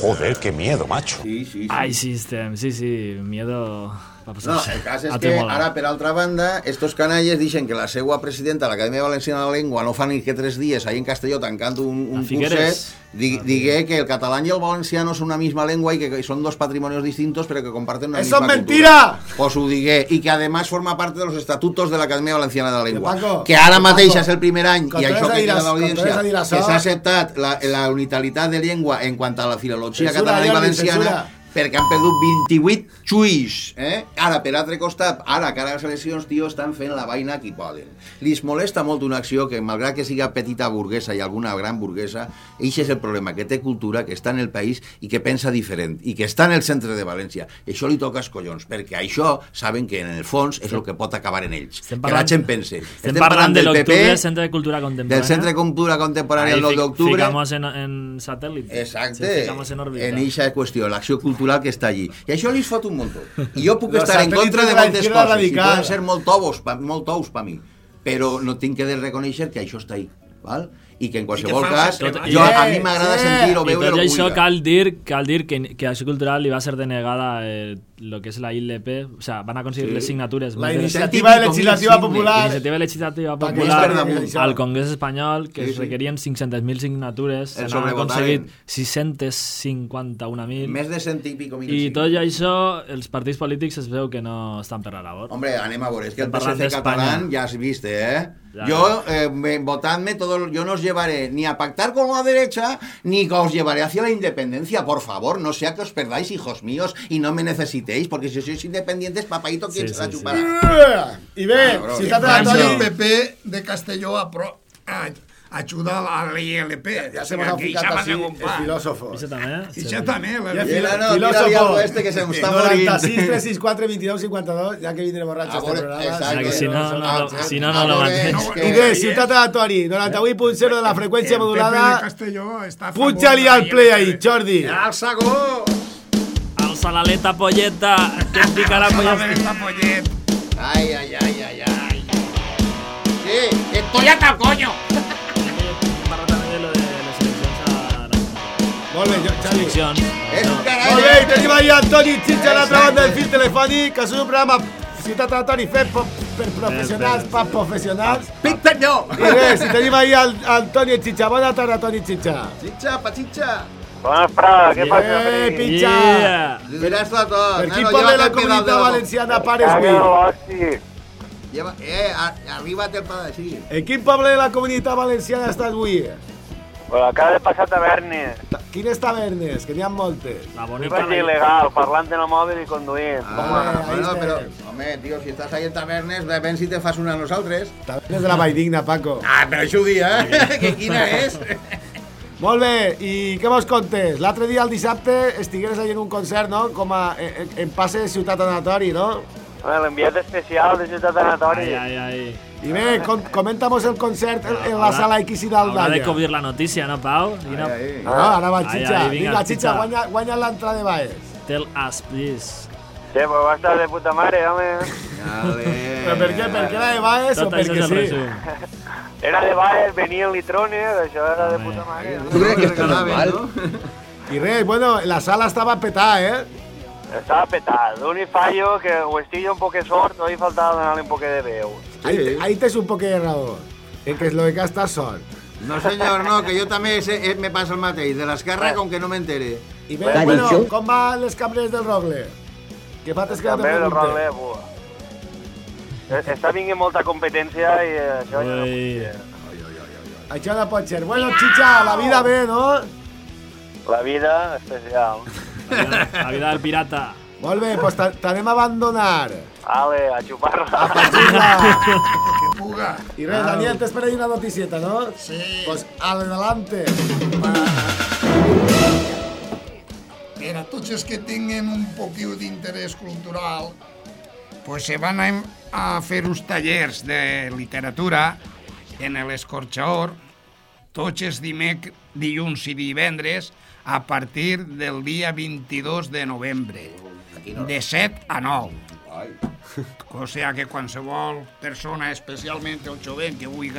Speaker 5: Joder, qué miedo, macho.
Speaker 4: Sí, sí, sí.
Speaker 25: Ai, system, sí, sí, miedo... va
Speaker 4: No, el cas és que ara, per altra banda, estos canalles dixen que la seva presidenta de l'Acadèmia Valenciana de la Llengua no fa ni que tres dies ahí en Castelló tancant un, un curset, di, digué que el catalán y el valenciano son una misma lengua y que, son dos patrimonios distintos pero que comparten una
Speaker 10: ¡Eso
Speaker 4: misma
Speaker 10: es
Speaker 4: cultura.
Speaker 10: mentira!
Speaker 4: Pues ho digué, i que además forma parte de los estatutos de l'Acadèmia Valenciana de la Llengua.
Speaker 10: Paco,
Speaker 4: que ara
Speaker 10: Paco,
Speaker 4: mateix és el primer any, i això que queda d'audiència, que s'ha acceptat la, la unitaritat de llengua en quant a la filologia
Speaker 10: Censura,
Speaker 4: catalana i valenciana,
Speaker 10: censura.
Speaker 4: Perquè han perdut 28 xuis. Eh? Ara, per altre costat, ara, cara a les eleccions, tio, estan fent la vaina qui poden. Lis molesta molt una acció que, malgrat que siga petita burguesa i alguna gran burguesa, eixe és el problema, que té cultura, que està en el país i que pensa diferent, i que està en el centre de València. I això li toca els collons, perquè això saben que en el fons és el que pot acabar en ells.
Speaker 25: Estem
Speaker 4: que la
Speaker 25: parlant-
Speaker 4: gent pense.
Speaker 25: Estem parlant de l'octubre, Centre de Cultura Contemporánea.
Speaker 4: del Centre de Cultura Contemporània el 9
Speaker 25: fic-
Speaker 4: d'octubre.
Speaker 25: Ficamos en, en satélite.
Speaker 4: Exacte,
Speaker 25: Sí, ficamos en òrbita.
Speaker 4: en eixa qüestió, l'acció cultural que està allí. I això li fot un muntó. I jo puc estar en contra de moltes coses, i
Speaker 10: radical.
Speaker 4: poden ser molt tous, pa, molt tous per mi, però no tinc que de reconèixer que això està ahí, val? i que en qualsevol cas,
Speaker 25: Tot-
Speaker 4: jo, a mi m'agrada
Speaker 10: sí.
Speaker 4: sentir o
Speaker 25: I
Speaker 4: veure
Speaker 25: tot i això
Speaker 4: que
Speaker 25: cal dir, cal dir que, que Acció Cultural li va ser denegada eh, lo que és la ILP, o sea, van a conseguir
Speaker 4: Sí.
Speaker 25: les signatures.
Speaker 10: La iniciativa legislativa popular.
Speaker 25: La iniciativa legislativa popular
Speaker 10: es
Speaker 25: al Congrés Espanyol, que
Speaker 4: Sí,
Speaker 25: es requerien 500.000 signatures,
Speaker 4: El
Speaker 25: se n'han aconseguit 651.000.
Speaker 4: més de cent i pico mil
Speaker 25: I tot i això, els partits polítics es veu que no estan per la labor.
Speaker 4: Hombre, anem a veure, és que el PSC catalán ya has visto, ¿eh?
Speaker 25: Ya,
Speaker 4: yo, eh, me- votadme todo, yo no os llevaré ni a pactar con la derecha, ni os llevaré hacia la independencia, por favor, no sea que os perdáis, hijos míos, y no me necesitéis, porque si sois independientes, papaito, ¿quién
Speaker 25: Sí,
Speaker 4: se la
Speaker 25: sí, sí.
Speaker 4: chupará?
Speaker 10: I bé,
Speaker 4: Cabrón.
Speaker 10: ciutat
Speaker 3: França, el
Speaker 10: aleatòria.
Speaker 3: PP de Castelló apro a, ajuda a la ILP.
Speaker 10: Ya se hemos ficat así, el filósofo.
Speaker 25: Això també?
Speaker 3: I això també.
Speaker 10: Ja,
Speaker 3: La...
Speaker 10: fil
Speaker 4: Mira, no,
Speaker 10: filósofo.
Speaker 4: tira-li algo este que se me está morint.
Speaker 10: 96, 364, 22, 52, ja que vindré borratxo
Speaker 4: A
Speaker 10: este
Speaker 4: veure,
Speaker 10: programa.
Speaker 4: exacte.
Speaker 25: que si no, no,
Speaker 4: Ah,
Speaker 25: si no, no
Speaker 4: a
Speaker 25: lo
Speaker 4: veure,
Speaker 25: mantens.
Speaker 4: que-
Speaker 10: I bé, ciutat aleatori, 98.0 de la freqüència
Speaker 3: el PP de
Speaker 10: modulada.
Speaker 3: Castelló està a favor
Speaker 10: Puja-li
Speaker 3: de la
Speaker 10: al play
Speaker 3: ILP.
Speaker 10: ahí, Jordi.
Speaker 4: Alça gol!
Speaker 25: Alça l'aleta polleta, que em picarà
Speaker 3: Alça la
Speaker 25: polleta.
Speaker 3: verga, pollet.
Speaker 4: Ay, ay, ay, ay, ay. Sí,
Speaker 1: Estoy hasta el coño.
Speaker 25: Parla també de lo de les eleccions a...
Speaker 10: Molt bé, jo- Xavi.
Speaker 25: Eleccions.
Speaker 4: és un canalla.
Speaker 10: Molt bé, i tenim ahí Antoni Xitxa a l'altra banda del fil telefònic, que és un programa Ciutat Aleatori fet per, per professionals, per professionals.
Speaker 4: Pintañó!
Speaker 10: I bé, si tenim ahí el Antoni Xitxa. Bona tarda, Antoni Xitxa.
Speaker 4: Chicha, pachicha.
Speaker 21: Bona vesprada, què passa,
Speaker 10: Eh, pinxa.
Speaker 25: Yeah.
Speaker 4: Verás-lo todo.
Speaker 10: Per
Speaker 4: llévate
Speaker 10: de la comunitat
Speaker 4: de
Speaker 10: valenciana pares
Speaker 21: l'hosti.
Speaker 4: Lleva, eh, a- arriba't el pedal, sí.
Speaker 10: En quin poble de la comunitat valenciana estàs avui?
Speaker 21: Bueno, acaba de passar tavernes.
Speaker 10: Quines tavernes? Que n'hi ha moltes.
Speaker 25: La bonica...
Speaker 21: vaig il·legal, parlant en el mòbil i conduint.
Speaker 4: Ah,
Speaker 10: ahí
Speaker 4: bueno,
Speaker 10: estem.
Speaker 4: pero, hombre, tío, si estás ahí en tavernes, ve- ven si te fas una a nosaltres.
Speaker 10: Tavernes de la Valldigna, Paco.
Speaker 4: Ah, però això ho dia, eh? que quina és?
Speaker 10: Molt bé, i què vos contes? L'altre dia, el dissabte, estigueres allà en un concert, no? Com a, en, en passe de Ciutat Anatori, no?
Speaker 21: Bueno, L'enviat especial de Ciutat
Speaker 25: Ai,
Speaker 21: Anatori.
Speaker 25: ai, ai.
Speaker 10: I bé, com, comentamos el concert en, en la sala X i
Speaker 25: Haurà de cobrir la notícia, no, Pau? Quina...
Speaker 4: Ai, ai.
Speaker 10: No, ara va,
Speaker 25: Ai,
Speaker 10: Xitxa.
Speaker 25: ai, vinga,
Speaker 10: Vinga, Xitxa, guanya, guanya l'entrada de Baez.
Speaker 25: Tell us, please.
Speaker 21: Sí, pues va estar de puta mare, home.
Speaker 10: Però per què? Per què era de Baez o
Speaker 25: Tot és
Speaker 10: perquè sí?
Speaker 25: resum.
Speaker 21: Era de Baez, venien litrones, això era de puta mare.
Speaker 4: Tu creus que regalaven, no?
Speaker 10: I res, bueno, la sala estava petada, eh?
Speaker 21: Estava petat. L'únic fallo que o estic jo un poc sort o hi faltava donar-li un poc de veu.
Speaker 10: Ahí, te- ahí tens un poc de raó. En que és lo que estàs sort.
Speaker 4: No, senyor, no, que jo també eh, me passa el mateix. De l'esquerra, com que no m'entere.
Speaker 10: I bé, bueno, com van les cambres del Rogle? Que fa que no te
Speaker 21: També del
Speaker 10: pregunte.
Speaker 21: Rogle, bua. Eh, Està vinguent molta competència i eh, això ja no
Speaker 25: Ui.
Speaker 10: Això no pot ser. Bueno, Chicha, la vida bé, no?
Speaker 21: La vida especial.
Speaker 25: La vida, la vida del pirata.
Speaker 10: Molt bé, doncs t'a- t'anem a abandonar.
Speaker 21: Ale, a xupar-la.
Speaker 3: Que puga.
Speaker 10: I res, Daniel, t'espera una noticieta, no?
Speaker 3: Sí.
Speaker 10: Pues adelante.
Speaker 3: Per a tots els que tinguen un poquiu d'interès cultural, pues se van a, a fer uns tallers de literatura en l'Escorxador tots els dimec, dilluns i divendres a partir del dia 22 de novembre, de 7 a 9. O sigui que qualsevol persona, especialment el jovent, que vulgui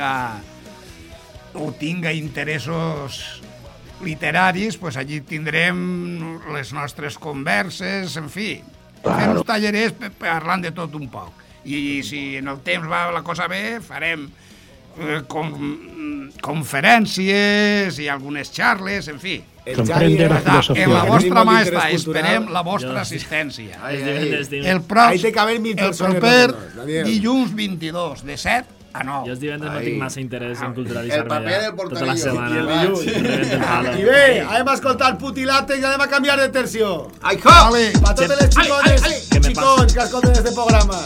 Speaker 3: o tinga interessos literaris, pues allí tindrem les nostres converses, en fi, fem uns tallerers parlant de tot un poc. I si en el temps va la cosa bé, farem eh, com, conferències i algunes xarles, en fi.
Speaker 10: El Xavi,
Speaker 3: En la, en la vostra mà està, esperem la vostra assistència. El pròxim,
Speaker 10: Ahí té que haver mil
Speaker 3: el proper dilluns 22 de 7 Ah, no.
Speaker 25: Jo els divendres
Speaker 4: Ai.
Speaker 25: no tinc massa interès en
Speaker 4: ah.
Speaker 25: culturalitzar-me.
Speaker 4: El
Speaker 25: paper
Speaker 4: del
Speaker 25: portarillo.
Speaker 4: Tota
Speaker 25: la setmana.
Speaker 4: I el dilluns.
Speaker 25: I
Speaker 26: bé, anem a escoltar Putilate i anem a canviar de terció.
Speaker 4: Ai, cop!
Speaker 3: Vale.
Speaker 26: Pa totes les
Speaker 25: xicotes,
Speaker 26: xicons que escolten este programa.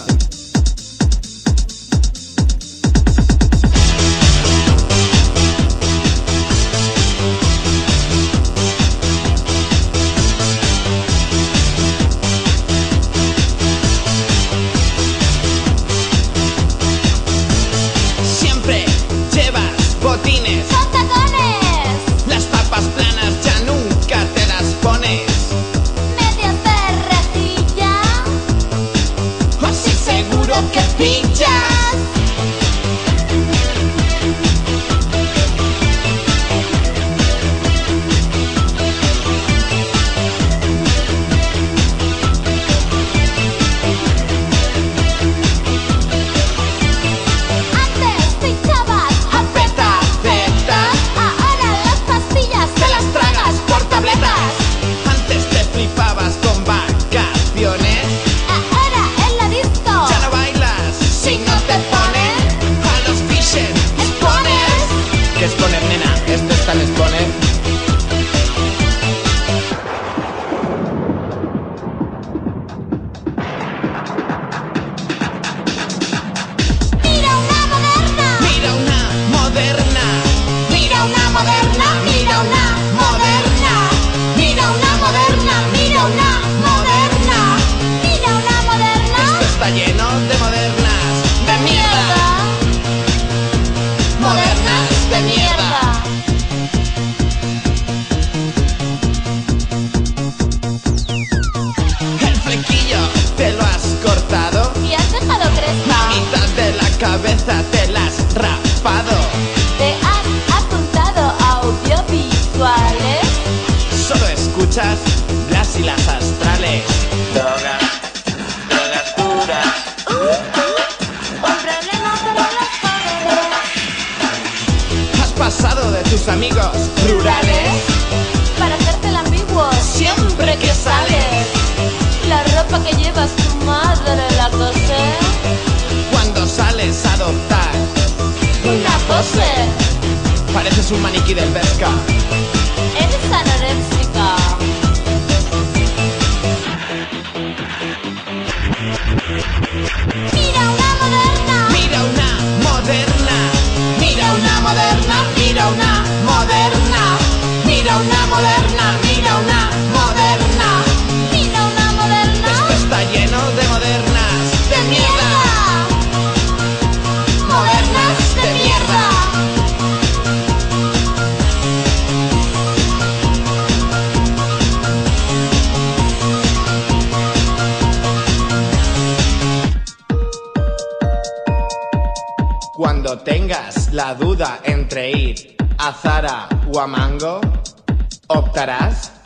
Speaker 27: Yeah. Guamango, optarás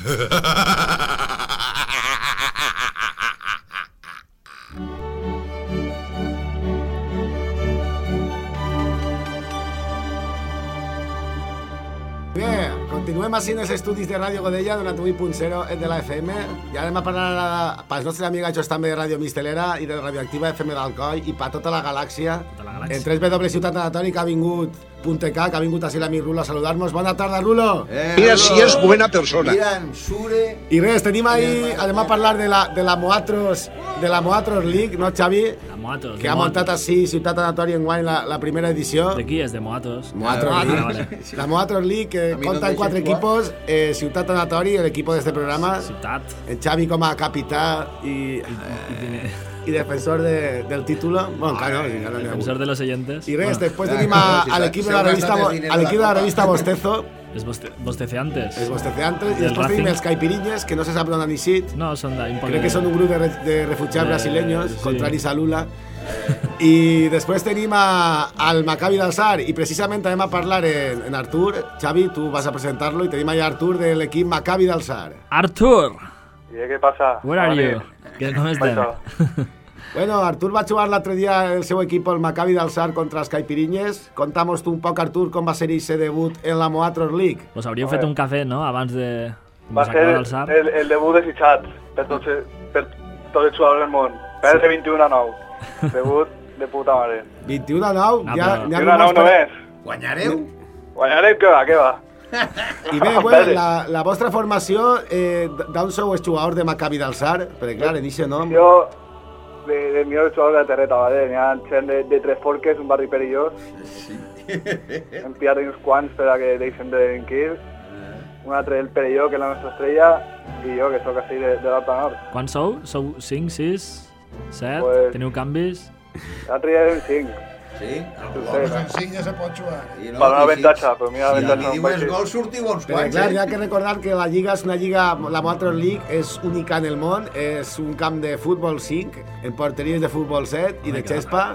Speaker 10: Bé, continuem així en els estudis de Ràdio Godella, 98.0 de la FM. I ara anem a parlar ara pels nostres amigajos també de Ràdio Mistelera i de Radioactiva FM d'Alcoi i per tota la galàxia.
Speaker 25: Tota la galàxia.
Speaker 10: En 3W Ciutat Anatònica ha vingut .k, que ha vingut així l'amic Rulo a saludar-nos. Bona tarda, Rulo.
Speaker 4: Eh,
Speaker 3: Mira si és buena persona.
Speaker 4: Mira, en Sure...
Speaker 10: I res, tenim ahí, anem a parlar de la, de la Moatros, de la Moatros League, no, Xavi?
Speaker 25: La Moatos.
Speaker 10: Que ha muntat així Ciutat Anatori en guany la, la primera edició.
Speaker 25: De qui és? De Moatos.
Speaker 10: Moatros
Speaker 25: Ah,
Speaker 10: League.
Speaker 25: vale, vale.
Speaker 10: La Moatros League que
Speaker 4: A no
Speaker 10: conta
Speaker 4: em
Speaker 10: en
Speaker 4: jugar.
Speaker 10: equipos, eh, Ciutat Anatori, el equipo de este programa,
Speaker 25: Ciutat.
Speaker 10: el Xavi com a capità i, i defensor de, del título. Bueno, claro,
Speaker 25: Defensor de los oyentes.
Speaker 10: I res,
Speaker 25: Bueno,
Speaker 10: després tenim a, a l'equip de la revista, a l'equip de la revista Bostezo,
Speaker 25: Els boste bosteceantes.
Speaker 10: els bosteceantes, i després tenim els caipirinyes, que no se sap d'on han eixit.
Speaker 25: No, són d'Impol.
Speaker 10: Crec que són un grup de, re- de refugiats
Speaker 25: De-
Speaker 10: brasileños,
Speaker 25: sí.
Speaker 10: contraris a Lula. I després tenim a, al Maccabi d'Alçar i precisament anem a parlar en, en Artur. Xavi, tu vas a presentar-lo i tenim allà Artur de l'equip Maccabi d'Alçar.
Speaker 25: Artur!
Speaker 21: I què passa?
Speaker 25: Where are
Speaker 21: Bona
Speaker 25: you? com estem?
Speaker 10: Bueno, Artur va jugar l'altre dia el seu equip, el Maccabi d'Alçar, contra els Caipirinyes. Contamos tu un poc, Artur, com va ser ese debut en la Moatros League.
Speaker 25: Us hauríeu fet un cafè, no?, abans de...
Speaker 21: Va ser
Speaker 25: el
Speaker 21: el, el debut desitjat per tots, per tots els jugadors del món. Per 21 a 9. Debut de puta mare.
Speaker 10: 21 a 9,
Speaker 25: Ah,
Speaker 10: ja,
Speaker 25: però-
Speaker 10: ja
Speaker 21: 21 a 9 només.
Speaker 4: Guanyareu?
Speaker 21: Guanyarem, què va, què va?
Speaker 10: I bé, bueno, la, la vostra formació, eh, d'on sou els jugadors de Maccabi d'Alçar? Perquè, clar, en aquest nom...
Speaker 21: Jo, de, de millor jugador de terreta, ¿vale? N'hi ha gent de, de tres forques, un barri perillós. Hem pillat uns quants per a que deixen de delinquir. Un altre el Perelló, que és la nostra estrella, i jo, que sóc així de, de l'Alta Nord.
Speaker 25: Quants sou? Sou 5, 6, 7?
Speaker 21: Pues-
Speaker 25: Teniu canvis?
Speaker 21: L'altre dia eren cinc.
Speaker 4: Sí?
Speaker 3: En cinc ja se pot jugar.
Speaker 4: I
Speaker 21: Per un avantatge, però mira,
Speaker 4: Si
Speaker 21: avantatge
Speaker 4: li
Speaker 21: no
Speaker 4: diu els gols, sortiu uns
Speaker 10: Però
Speaker 4: quants,
Speaker 10: clar,
Speaker 4: eh?
Speaker 10: hi ha que recordar que la lliga és una lliga, la Moatros League és única en el món, és un camp de futbol 5, en porteries de futbol 7 i de xespa.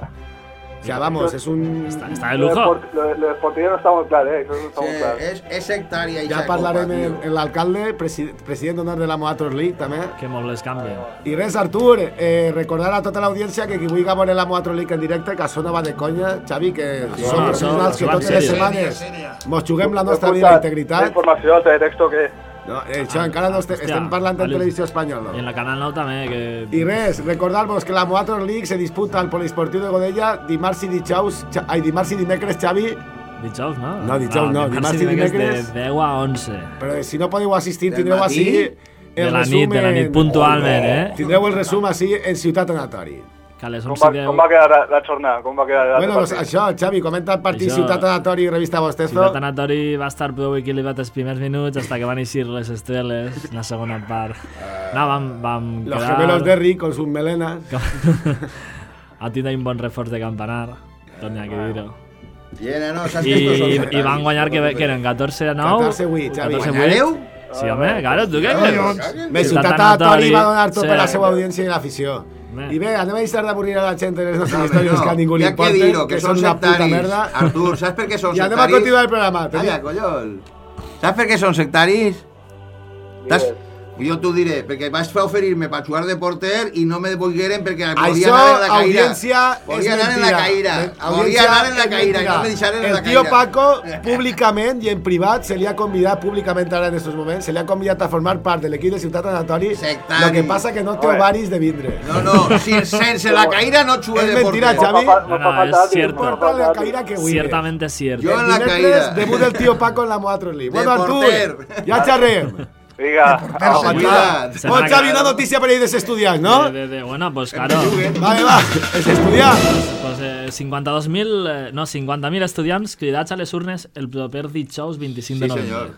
Speaker 10: O sea, vamos, és un...
Speaker 25: Està, està de
Speaker 21: Lo de
Speaker 25: lujo.
Speaker 21: Lo de lo de portería no está muy claro, ¿eh? Eso no está
Speaker 4: Sí,
Speaker 21: muy claro.
Speaker 4: és, és sectària i
Speaker 10: Ja parlarem l'alcalde, presi president d'honor de la Moatros League, també.
Speaker 25: Que molt les canvien.
Speaker 10: I res, Artur, eh, recordar a tota l'audiència que qui vulgui veure la Moatros League en directe, que això no va de conya, Xavi, que
Speaker 25: Sí,
Speaker 10: som
Speaker 25: no,
Speaker 10: professionals que totes les setmanes mos juguem la nostra vida i integritat.
Speaker 21: Informació, teletexto, què?
Speaker 10: No, eh, això encara no estem,
Speaker 25: Hòstia,
Speaker 10: estem parlant en
Speaker 25: vale.
Speaker 10: televisió espanyola.
Speaker 25: I en la Canal 9 també, que...
Speaker 10: I res, recordar-vos que la Moatros League se disputa al Poliesportiu de Godella dimarts i dijous, ai, dimarts i dimecres, Xavi,
Speaker 25: Dijous, no?
Speaker 10: No, dijous no, dimarts i dimecres.
Speaker 25: De 10 a 11.
Speaker 10: però si no podeu assistir,
Speaker 4: Del
Speaker 10: tindreu
Speaker 4: matí?
Speaker 10: així
Speaker 25: De
Speaker 10: el
Speaker 25: la
Speaker 10: resum
Speaker 25: nit, de la nit,
Speaker 10: en-
Speaker 25: puntualment, eh?
Speaker 10: Tindreu el resum així en Ciutat Anatori.
Speaker 25: Que a les
Speaker 21: Com
Speaker 25: 11
Speaker 21: va,
Speaker 25: i 10...
Speaker 21: com va quedar la, la jornada? Com va quedar la
Speaker 10: Bueno, doncs això, Xavi, comenta el partit
Speaker 25: Això-
Speaker 10: Ciutat Anatori i Revista Bostezo.
Speaker 25: Ciutat Anatori va estar prou equilibrat els primers minuts hasta que van eixir les estreles en la segona part. No, vam, vam
Speaker 10: Los
Speaker 25: quedar...
Speaker 10: gemelos de Rick con sus melenas.
Speaker 25: Ha tingut un bon reforç de campanar, torna a que dir-ho.
Speaker 4: Llena, no, saps
Speaker 25: I, i,
Speaker 4: sectaris,
Speaker 25: van guanyar, que, que eren 14 a 9.
Speaker 10: 14 8, Xavi.
Speaker 25: 14
Speaker 4: Guanyareu?
Speaker 25: Sí, home, claro, tu què creus?
Speaker 10: Ciutat Anatori va donar tot
Speaker 25: sí.
Speaker 10: per la seva audiència i l'afició.
Speaker 25: Bé.
Speaker 10: I bé, anem a deixar d'avorrir a la gent en les nostres
Speaker 4: No,
Speaker 10: històries
Speaker 4: no,
Speaker 10: que a ningú li
Speaker 4: ha que
Speaker 10: importen,
Speaker 4: dir-ho, que són
Speaker 10: una puta
Speaker 4: sectaris.
Speaker 10: merda.
Speaker 4: Artur, saps per què són
Speaker 10: I anem a
Speaker 4: sectaris?
Speaker 10: continuar el programa.
Speaker 4: Calla,
Speaker 10: Tenia...
Speaker 4: collol. Saps per què són sectaris? T'has... Jo t'ho diré, perquè vaig fer oferir-me per jugar de porter i no me volgueren perquè volia
Speaker 10: Això,
Speaker 4: anar en la caïra.
Speaker 10: audiència, és
Speaker 4: volia anar en la caïra. Volia anar en la caïra i no me deixaren en
Speaker 10: El
Speaker 4: la
Speaker 10: tio
Speaker 4: caïra.
Speaker 10: Paco, públicament i en privat, se li ha convidat, públicament ara en estos moments, se li ha convidat a formar part de l'equip de Ciutat Anatori.
Speaker 4: Sectari.
Speaker 10: Lo que passa que no té ovaris de vindre.
Speaker 4: No, no, si sense la caïra no jugué
Speaker 10: És
Speaker 4: de
Speaker 10: mentira,
Speaker 4: porter.
Speaker 10: Xavi.
Speaker 25: No, no, es cierto.
Speaker 10: Porta la caïra que vulgui.
Speaker 25: Ciertamente es cierto.
Speaker 4: Jo en la
Speaker 10: Dimecres,
Speaker 4: caïra.
Speaker 10: debut del tio Paco en la Bueno, Artur, ja xerrem.
Speaker 21: Vinga,
Speaker 10: Oh,
Speaker 4: Cuida't.
Speaker 10: Bon, Xavi, una notícia per ahir dels estudiants, no?
Speaker 25: De, de, de, bueno, pues claro.
Speaker 10: Vale, va, els estudiants.
Speaker 25: Pues, eh, 52.000, eh, no, 50.000 estudiants cridats a les urnes el proper dijous 25 de
Speaker 4: Sí,
Speaker 25: novembre.
Speaker 4: senyor.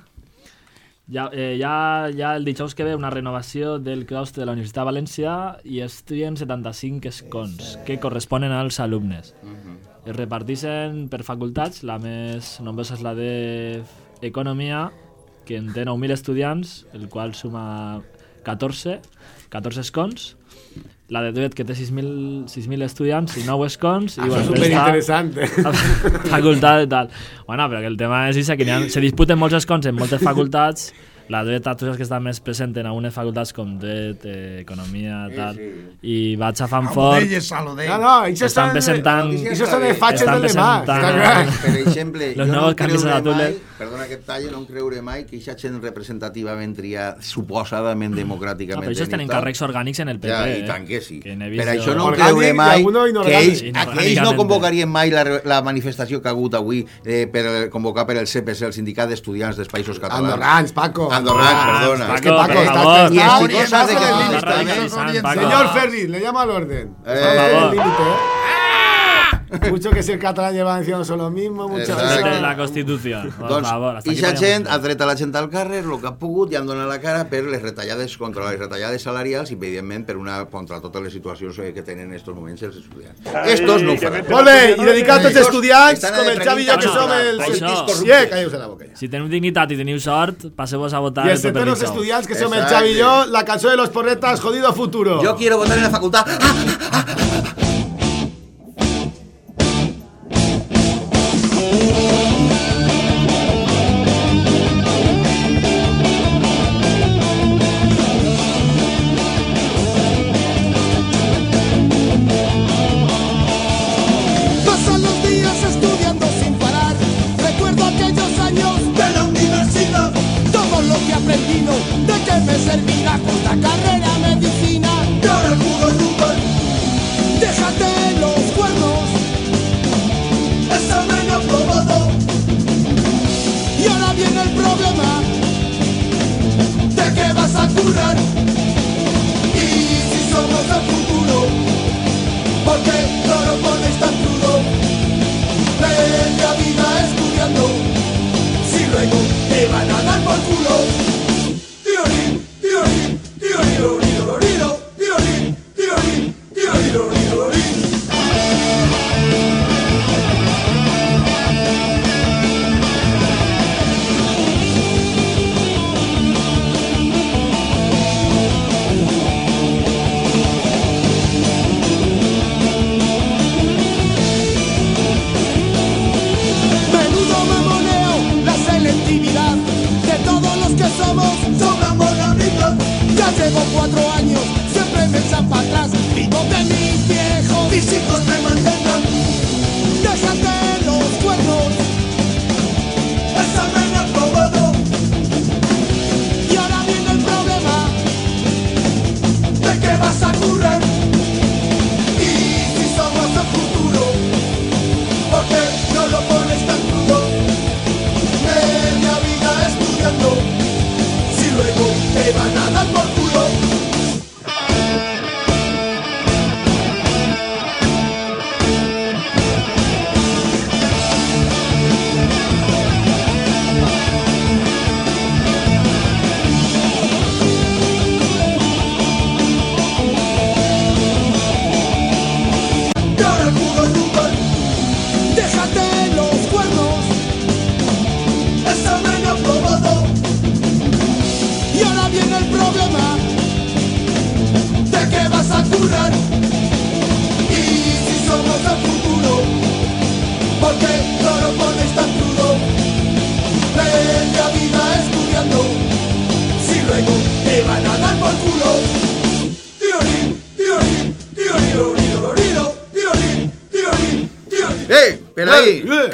Speaker 25: Ja, eh, ja, ja el dijous que ve una renovació del claustre de la Universitat de València i es trien 75 escons que corresponen als alumnes. Es reparteixen per facultats, la més nombrosa és la de Economia, que en té 9.000 estudiants, el qual suma 14, 14 escons. La de Dret, que té 6.000 6.000 estudiants i 9 escons. I,
Speaker 10: Això és superinteressant.
Speaker 25: facultat i tal. Bueno, però que el tema és això, que se disputen molts escons en moltes facultats, la dret, tu saps que està més present en algunes facultats com dret, eh, economia, tal, i vaig a Fanfort...
Speaker 3: Saludelles, saludelles.
Speaker 10: No, no, ells
Speaker 25: estan
Speaker 10: estan-
Speaker 25: presentant...
Speaker 10: ells estan de fatxes
Speaker 25: estan
Speaker 10: del demà,
Speaker 25: presentant
Speaker 10: està clar.
Speaker 4: Per exemple,
Speaker 25: los
Speaker 4: jo no
Speaker 25: nuevos
Speaker 4: em creuré mai, perdona que et talle, no em creuré mai que aquesta gent representativament triada, suposadament democràticament.
Speaker 25: No, però ells tenen càrrecs orgànics en el PP,
Speaker 4: Ja, i tant que sí.
Speaker 25: Que
Speaker 4: Per això no em creuré mai que ells, que ells no convocarien mai la, la manifestació que ha hagut avui eh, per convocar per el CPC, el Sindicat d'Estudiants dels Països Catalans.
Speaker 10: Andorrans, Paco.
Speaker 4: Andorrans, perdona.
Speaker 10: Es que Paco,
Speaker 4: Eh,
Speaker 10: está,
Speaker 4: y
Speaker 10: está,
Speaker 4: así
Speaker 10: está,
Speaker 4: cosas de que
Speaker 10: está
Speaker 4: son
Speaker 10: en el
Speaker 4: está
Speaker 10: límite.
Speaker 4: bien.
Speaker 10: Señor Ferri, le llamo al orden.
Speaker 4: Eh,
Speaker 10: Está en el
Speaker 4: por favor.
Speaker 10: Mucho que si el catalán el valenciano son lo mismo,
Speaker 25: de la Constitución, por
Speaker 4: Doncs,
Speaker 25: favor.
Speaker 4: ixa
Speaker 25: podemos-
Speaker 4: gent ha tret a la gent al carrer el que ha pogut i han donat la cara per les retallades contra les retallades salarials i, evidentment, per una, contra totes les situacions eh, que tenen en estos moments els estudiants. Estos no ho faran.
Speaker 10: Molt bé, i dedicat als estudiants, com el Xavi i jo, que som els...
Speaker 25: Això.
Speaker 10: Sí, calleu-vos la boca.
Speaker 25: Si teniu dignitat i teniu sort, passeu-vos a votar.
Speaker 10: Y
Speaker 25: el
Speaker 10: els estudiants, que som el Xavi y yo, la canción de los porretas, jodido futuro.
Speaker 4: Yo quiero votar en la facultad.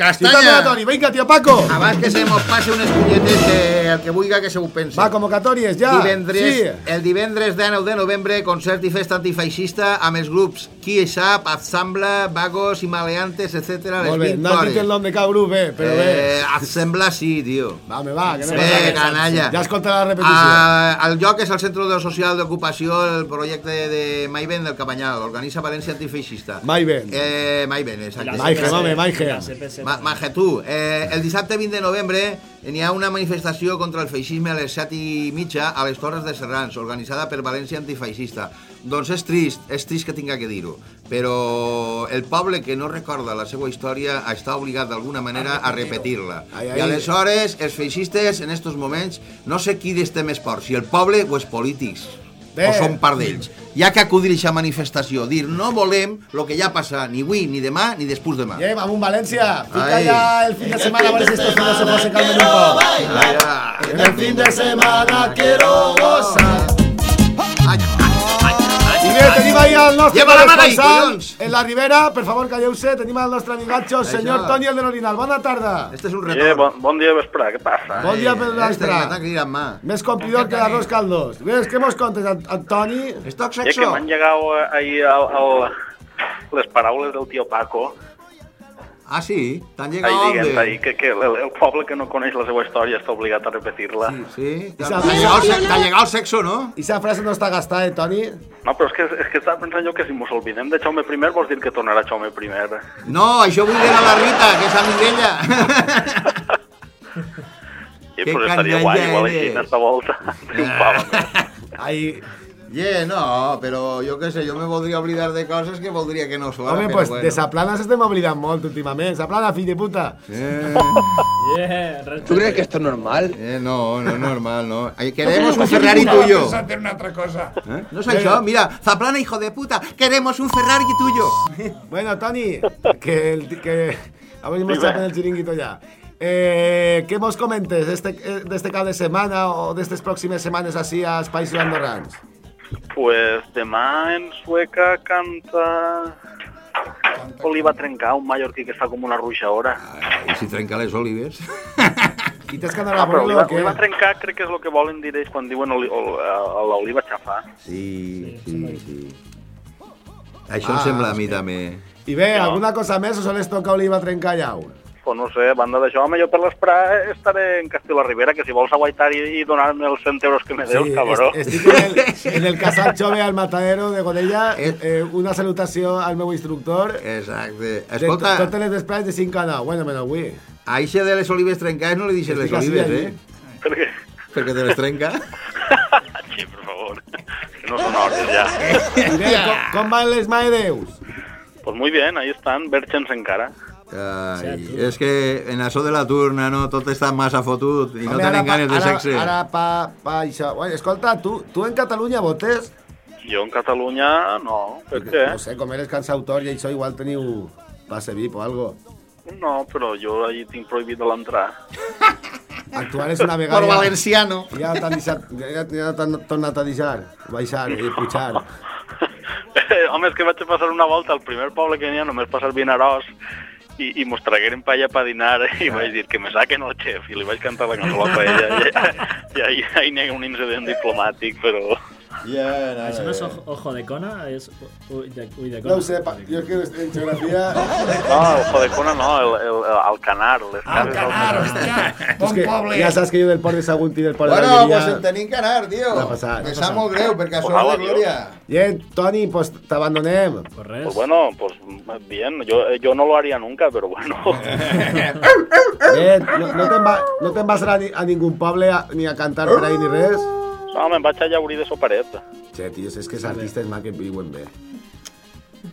Speaker 4: Ahí,
Speaker 10: Castanya.
Speaker 4: castanya.
Speaker 10: Toni, vinga, tio Paco.
Speaker 4: Abans que se mos passe unes punyetes, que el que vulga que se ho pense.
Speaker 10: Va, convocatòries, ja.
Speaker 4: Divendres,
Speaker 10: Sí.
Speaker 4: El divendres 19 de novembre, concert i festa antifeixista amb els grups Qui sap, Assembla, Vagos i Maleantes, etc.
Speaker 10: Molt bé, no has dit el nom de cada grup, bé, però bé.
Speaker 4: Eh, Assembla sí, tio.
Speaker 10: Va, me va, que no passa res.
Speaker 4: canalla.
Speaker 10: Ja escolta la repetició.
Speaker 4: Ah, el lloc és el Centre de Social d'Ocupació, el projecte de Maiven del Cabanyal, organitza València Antifeixista.
Speaker 10: Maiven.
Speaker 4: Eh, Maiven, exacte.
Speaker 10: Maigen, home, Maigen.
Speaker 4: Ma Maje, tu, eh, el dissabte 20 de novembre n'hi ha una manifestació contra el feixisme a les 7 i mitja a les Torres de Serrans, organitzada per València Antifeixista. Doncs és trist, és trist que tinga que dir-ho, però el poble que no recorda la seva història està obligat d'alguna manera a repetir-la. I aleshores, els feixistes, en estos moments, no sé qui d'este més fort, si el poble o els polítics.
Speaker 10: Bé.
Speaker 4: o són part d'ells. Hi ha que acudir a aquesta manifestació, dir no volem el que ja passa ni avui, ni demà, ni després demà.
Speaker 10: Bien, vamos Valencia. Fica
Speaker 4: Ahí.
Speaker 10: ya el fin de semana, a ver si estos fines se calmen un poco. En el fin de semana quiero gozar. Bé, tenim ahí al nostre corresponsal en la Ribera. Per favor, calleu-se. Tenim al nostre amigatxo, senyor Toni el de l'Orinal. Bona tarda.
Speaker 4: Este és un
Speaker 28: Eh, bon, bon dia, vespre, què passa?
Speaker 10: Bon dia per
Speaker 4: Este mà.
Speaker 10: Més complidor que l'arròs caldos. Bé, què mos contes, Ant- Antoni?
Speaker 4: Estoc
Speaker 28: Ja que m'han llegat eh, ahir el, el, les paraules del tio Paco,
Speaker 4: Ah, sí? T'han llegat
Speaker 28: dient
Speaker 4: onde?
Speaker 28: ahir que, que el, el poble que no coneix la seva història està obligat a repetir-la.
Speaker 4: Sí,
Speaker 10: Esa
Speaker 4: t'ha llegat, llegat el sexo, no?
Speaker 10: I esa frase no està gastada, eh, Toni?
Speaker 28: No, però és que, és que estava pensant jo que si mos oblidem de Jaume I vols dir que tornarà Jaume I.
Speaker 4: No, això vull dir a la Rita, que és amic d'ella. Que
Speaker 28: pues estaria guai,
Speaker 4: canalla
Speaker 28: igual així,
Speaker 4: eres.
Speaker 28: esta volta. Triomfàvem.
Speaker 10: Ahí...
Speaker 4: Yeah, no, però jo què sé, jo me voldria oblidar de coses que voldria que no fora,
Speaker 10: Home,
Speaker 4: però
Speaker 10: pues
Speaker 4: bueno.
Speaker 10: de Saplana s'estem oblidant molt últimament. Saplana, fill de puta.
Speaker 4: Eh,
Speaker 25: Yeah,
Speaker 16: ¿Tú crees que esto es normal?
Speaker 4: eh, no, no es normal, no. Ay, Queremos un Ferrari tuyo.
Speaker 3: Pensate en una altra cosa.
Speaker 4: ¿Eh? No és això, mira, Zaplana, hijo de puta, queremos un Ferrari tuyo.
Speaker 10: Bueno, Toni, que, el, que abrimos ya en el chiringuito ya. Eh, què mos comentes d'este eh, d'este cap de setmana o d'estes pròximes setmanes així als països andorrans?
Speaker 28: Pues demà en Sueca canta... Oliva Trencar, un mallorquí que està com una ruixadora.
Speaker 4: I si trenca les olives?
Speaker 10: I tens que anar
Speaker 28: Ah,
Speaker 10: a
Speaker 28: però
Speaker 10: veure
Speaker 28: oliva,
Speaker 10: o què?
Speaker 28: oliva trencar crec que és el que volen dir ells quan diuen oli, ol, a l'oliva xafar.
Speaker 4: Sí, sí, sí. Això em
Speaker 10: Ah,
Speaker 4: sembla a mi
Speaker 10: hòstia.
Speaker 4: també.
Speaker 10: I bé, alguna cosa més o sols toca oliva trencar llau?
Speaker 28: Pues no sé, a banda d'això, home, jo per l'esprà estaré en Castell la Ribera, que si vols aguaitar i, i donar-me els 100 euros que me deus, cabró.
Speaker 10: est- estic en el, en el casal Xove al Matadero de Godella. Eh, una salutació al meu instructor.
Speaker 4: Exacte.
Speaker 10: De
Speaker 4: Escolta,
Speaker 10: to- totes les vesprades de 5 a 9. Bueno, menys avui.
Speaker 4: a eixe de les olives trencades no li deixes les olives, eh?
Speaker 28: Per què?
Speaker 4: Perquè te les trenca.
Speaker 28: Sí, per favor. No són hores ja.
Speaker 10: Bé, com, com van les maedeus?
Speaker 28: Pues muy bien, ahí están, vergens encara.
Speaker 4: Ai, és que en això de la turna, no, tot està massa fotut i no
Speaker 10: Home, ara
Speaker 4: tenen ganes de
Speaker 10: ara-
Speaker 4: sexe.
Speaker 10: Ara, pa, pa això... Bueno, escolta, tu, tu en Catalunya votes?
Speaker 28: Jo en Catalunya no, per què?
Speaker 10: No sé, com eres cansautor i això igual teniu passe VIP o algo.
Speaker 28: No, però jo allí tinc prohibit de l'entrar.
Speaker 10: Actuar és una vegada...
Speaker 4: Por valenciano.
Speaker 10: Ja t'han deixat, ja, ja t'han tornat a deixar, baixar i pujar.
Speaker 28: Home, és que vaig passar una volta al primer poble que n'hi ha, només passar Vinaròs, i, i mos tragueren paella pa dinar i vaig dir que me saquen el xef i li vaig cantar la cançó a la paella. I, i ahí, ahí n'hi ha un incident diplomàtic però
Speaker 4: Ja, nada,
Speaker 25: Això no és ojo, ojo de cona, és ull de, ull de
Speaker 10: No
Speaker 25: cona.
Speaker 10: ho sé, pa, jo és que en geografia...
Speaker 28: no, el Jodecona no, el, el, el Alcanar les
Speaker 3: Alcanar, hòstia, bon
Speaker 10: que
Speaker 3: poble.
Speaker 10: ja saps que jo del port de Sagunt i del port
Speaker 4: Bueno,
Speaker 10: de
Speaker 4: pues
Speaker 10: l'Almeria...
Speaker 4: en tenim que anar, tio.
Speaker 10: M'ha passat,
Speaker 4: Me sap molt greu, perquè això
Speaker 28: Pues
Speaker 4: és de glòria.
Speaker 10: Bien, Toni, pues t'abandonem.
Speaker 25: Pues res.
Speaker 28: Pues bueno, pues bien, yo, yo no lo haría nunca, pero bueno.
Speaker 10: Eh, no, no te'n va, no te'n vas a, ni, a ningun poble a, ni a cantar per ahí ni res?
Speaker 28: No, me'n vaig a llaurir de soparet.
Speaker 10: Che, tio, és que els artistes mà que viuen bé.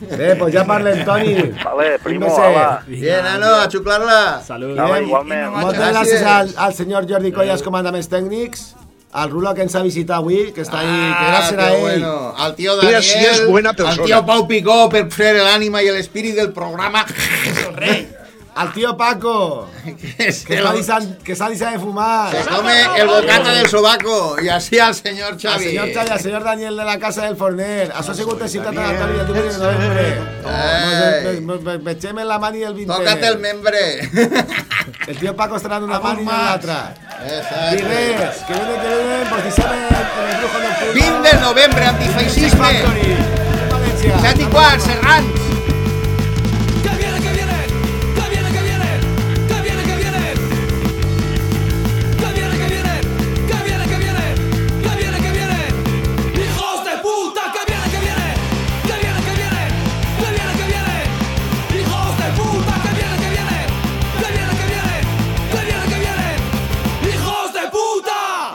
Speaker 10: Bé, pues ja parlem, Toni.
Speaker 28: Vale, primo, hola.
Speaker 4: Bien, Nano, a xuclar-la.
Speaker 25: Salut.
Speaker 28: Igualment.
Speaker 10: Moltes gràcies al, al senyor Jordi Collas, comandaments tècnics, al Rulo que ens ha visitat avui, que està ahí, que a
Speaker 4: Ah, qué
Speaker 10: ell.
Speaker 4: bueno. Al tío
Speaker 16: Mira,
Speaker 4: Daniel,
Speaker 16: si es buena
Speaker 4: al
Speaker 16: persona.
Speaker 4: tío Pau Picó per ser el ánima y el espíritu del programa. Es el rey.
Speaker 10: Al tío Paco,
Speaker 4: Es
Speaker 10: que
Speaker 4: que
Speaker 10: s'ha
Speaker 4: lo-
Speaker 10: deixat, que s'ha deixat de fumar.
Speaker 4: se come el bocata del sobaco. Y así al señor
Speaker 10: Al
Speaker 4: Xavi.
Speaker 10: senyor Xavi, al senyor Daniel de la Casa del Forner. Això ha sigut el ciutat aleatori el 1 de novembre.
Speaker 4: Ei.
Speaker 10: Nos- nos- nos Vegem en la mani el 20.
Speaker 4: Tócate el membre.
Speaker 10: El tío Paco estarà en una mani i en l'altra. I
Speaker 4: Exacte.
Speaker 10: res, que viene, que viene, pues deixem en, en el brujo nocturno.
Speaker 4: 20 de novembre, antifeixisme.
Speaker 10: Factory, en València.
Speaker 4: 7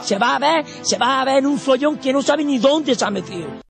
Speaker 29: Se va a ver, se va a ver en un follón que no sabe ni dónde se ha metido.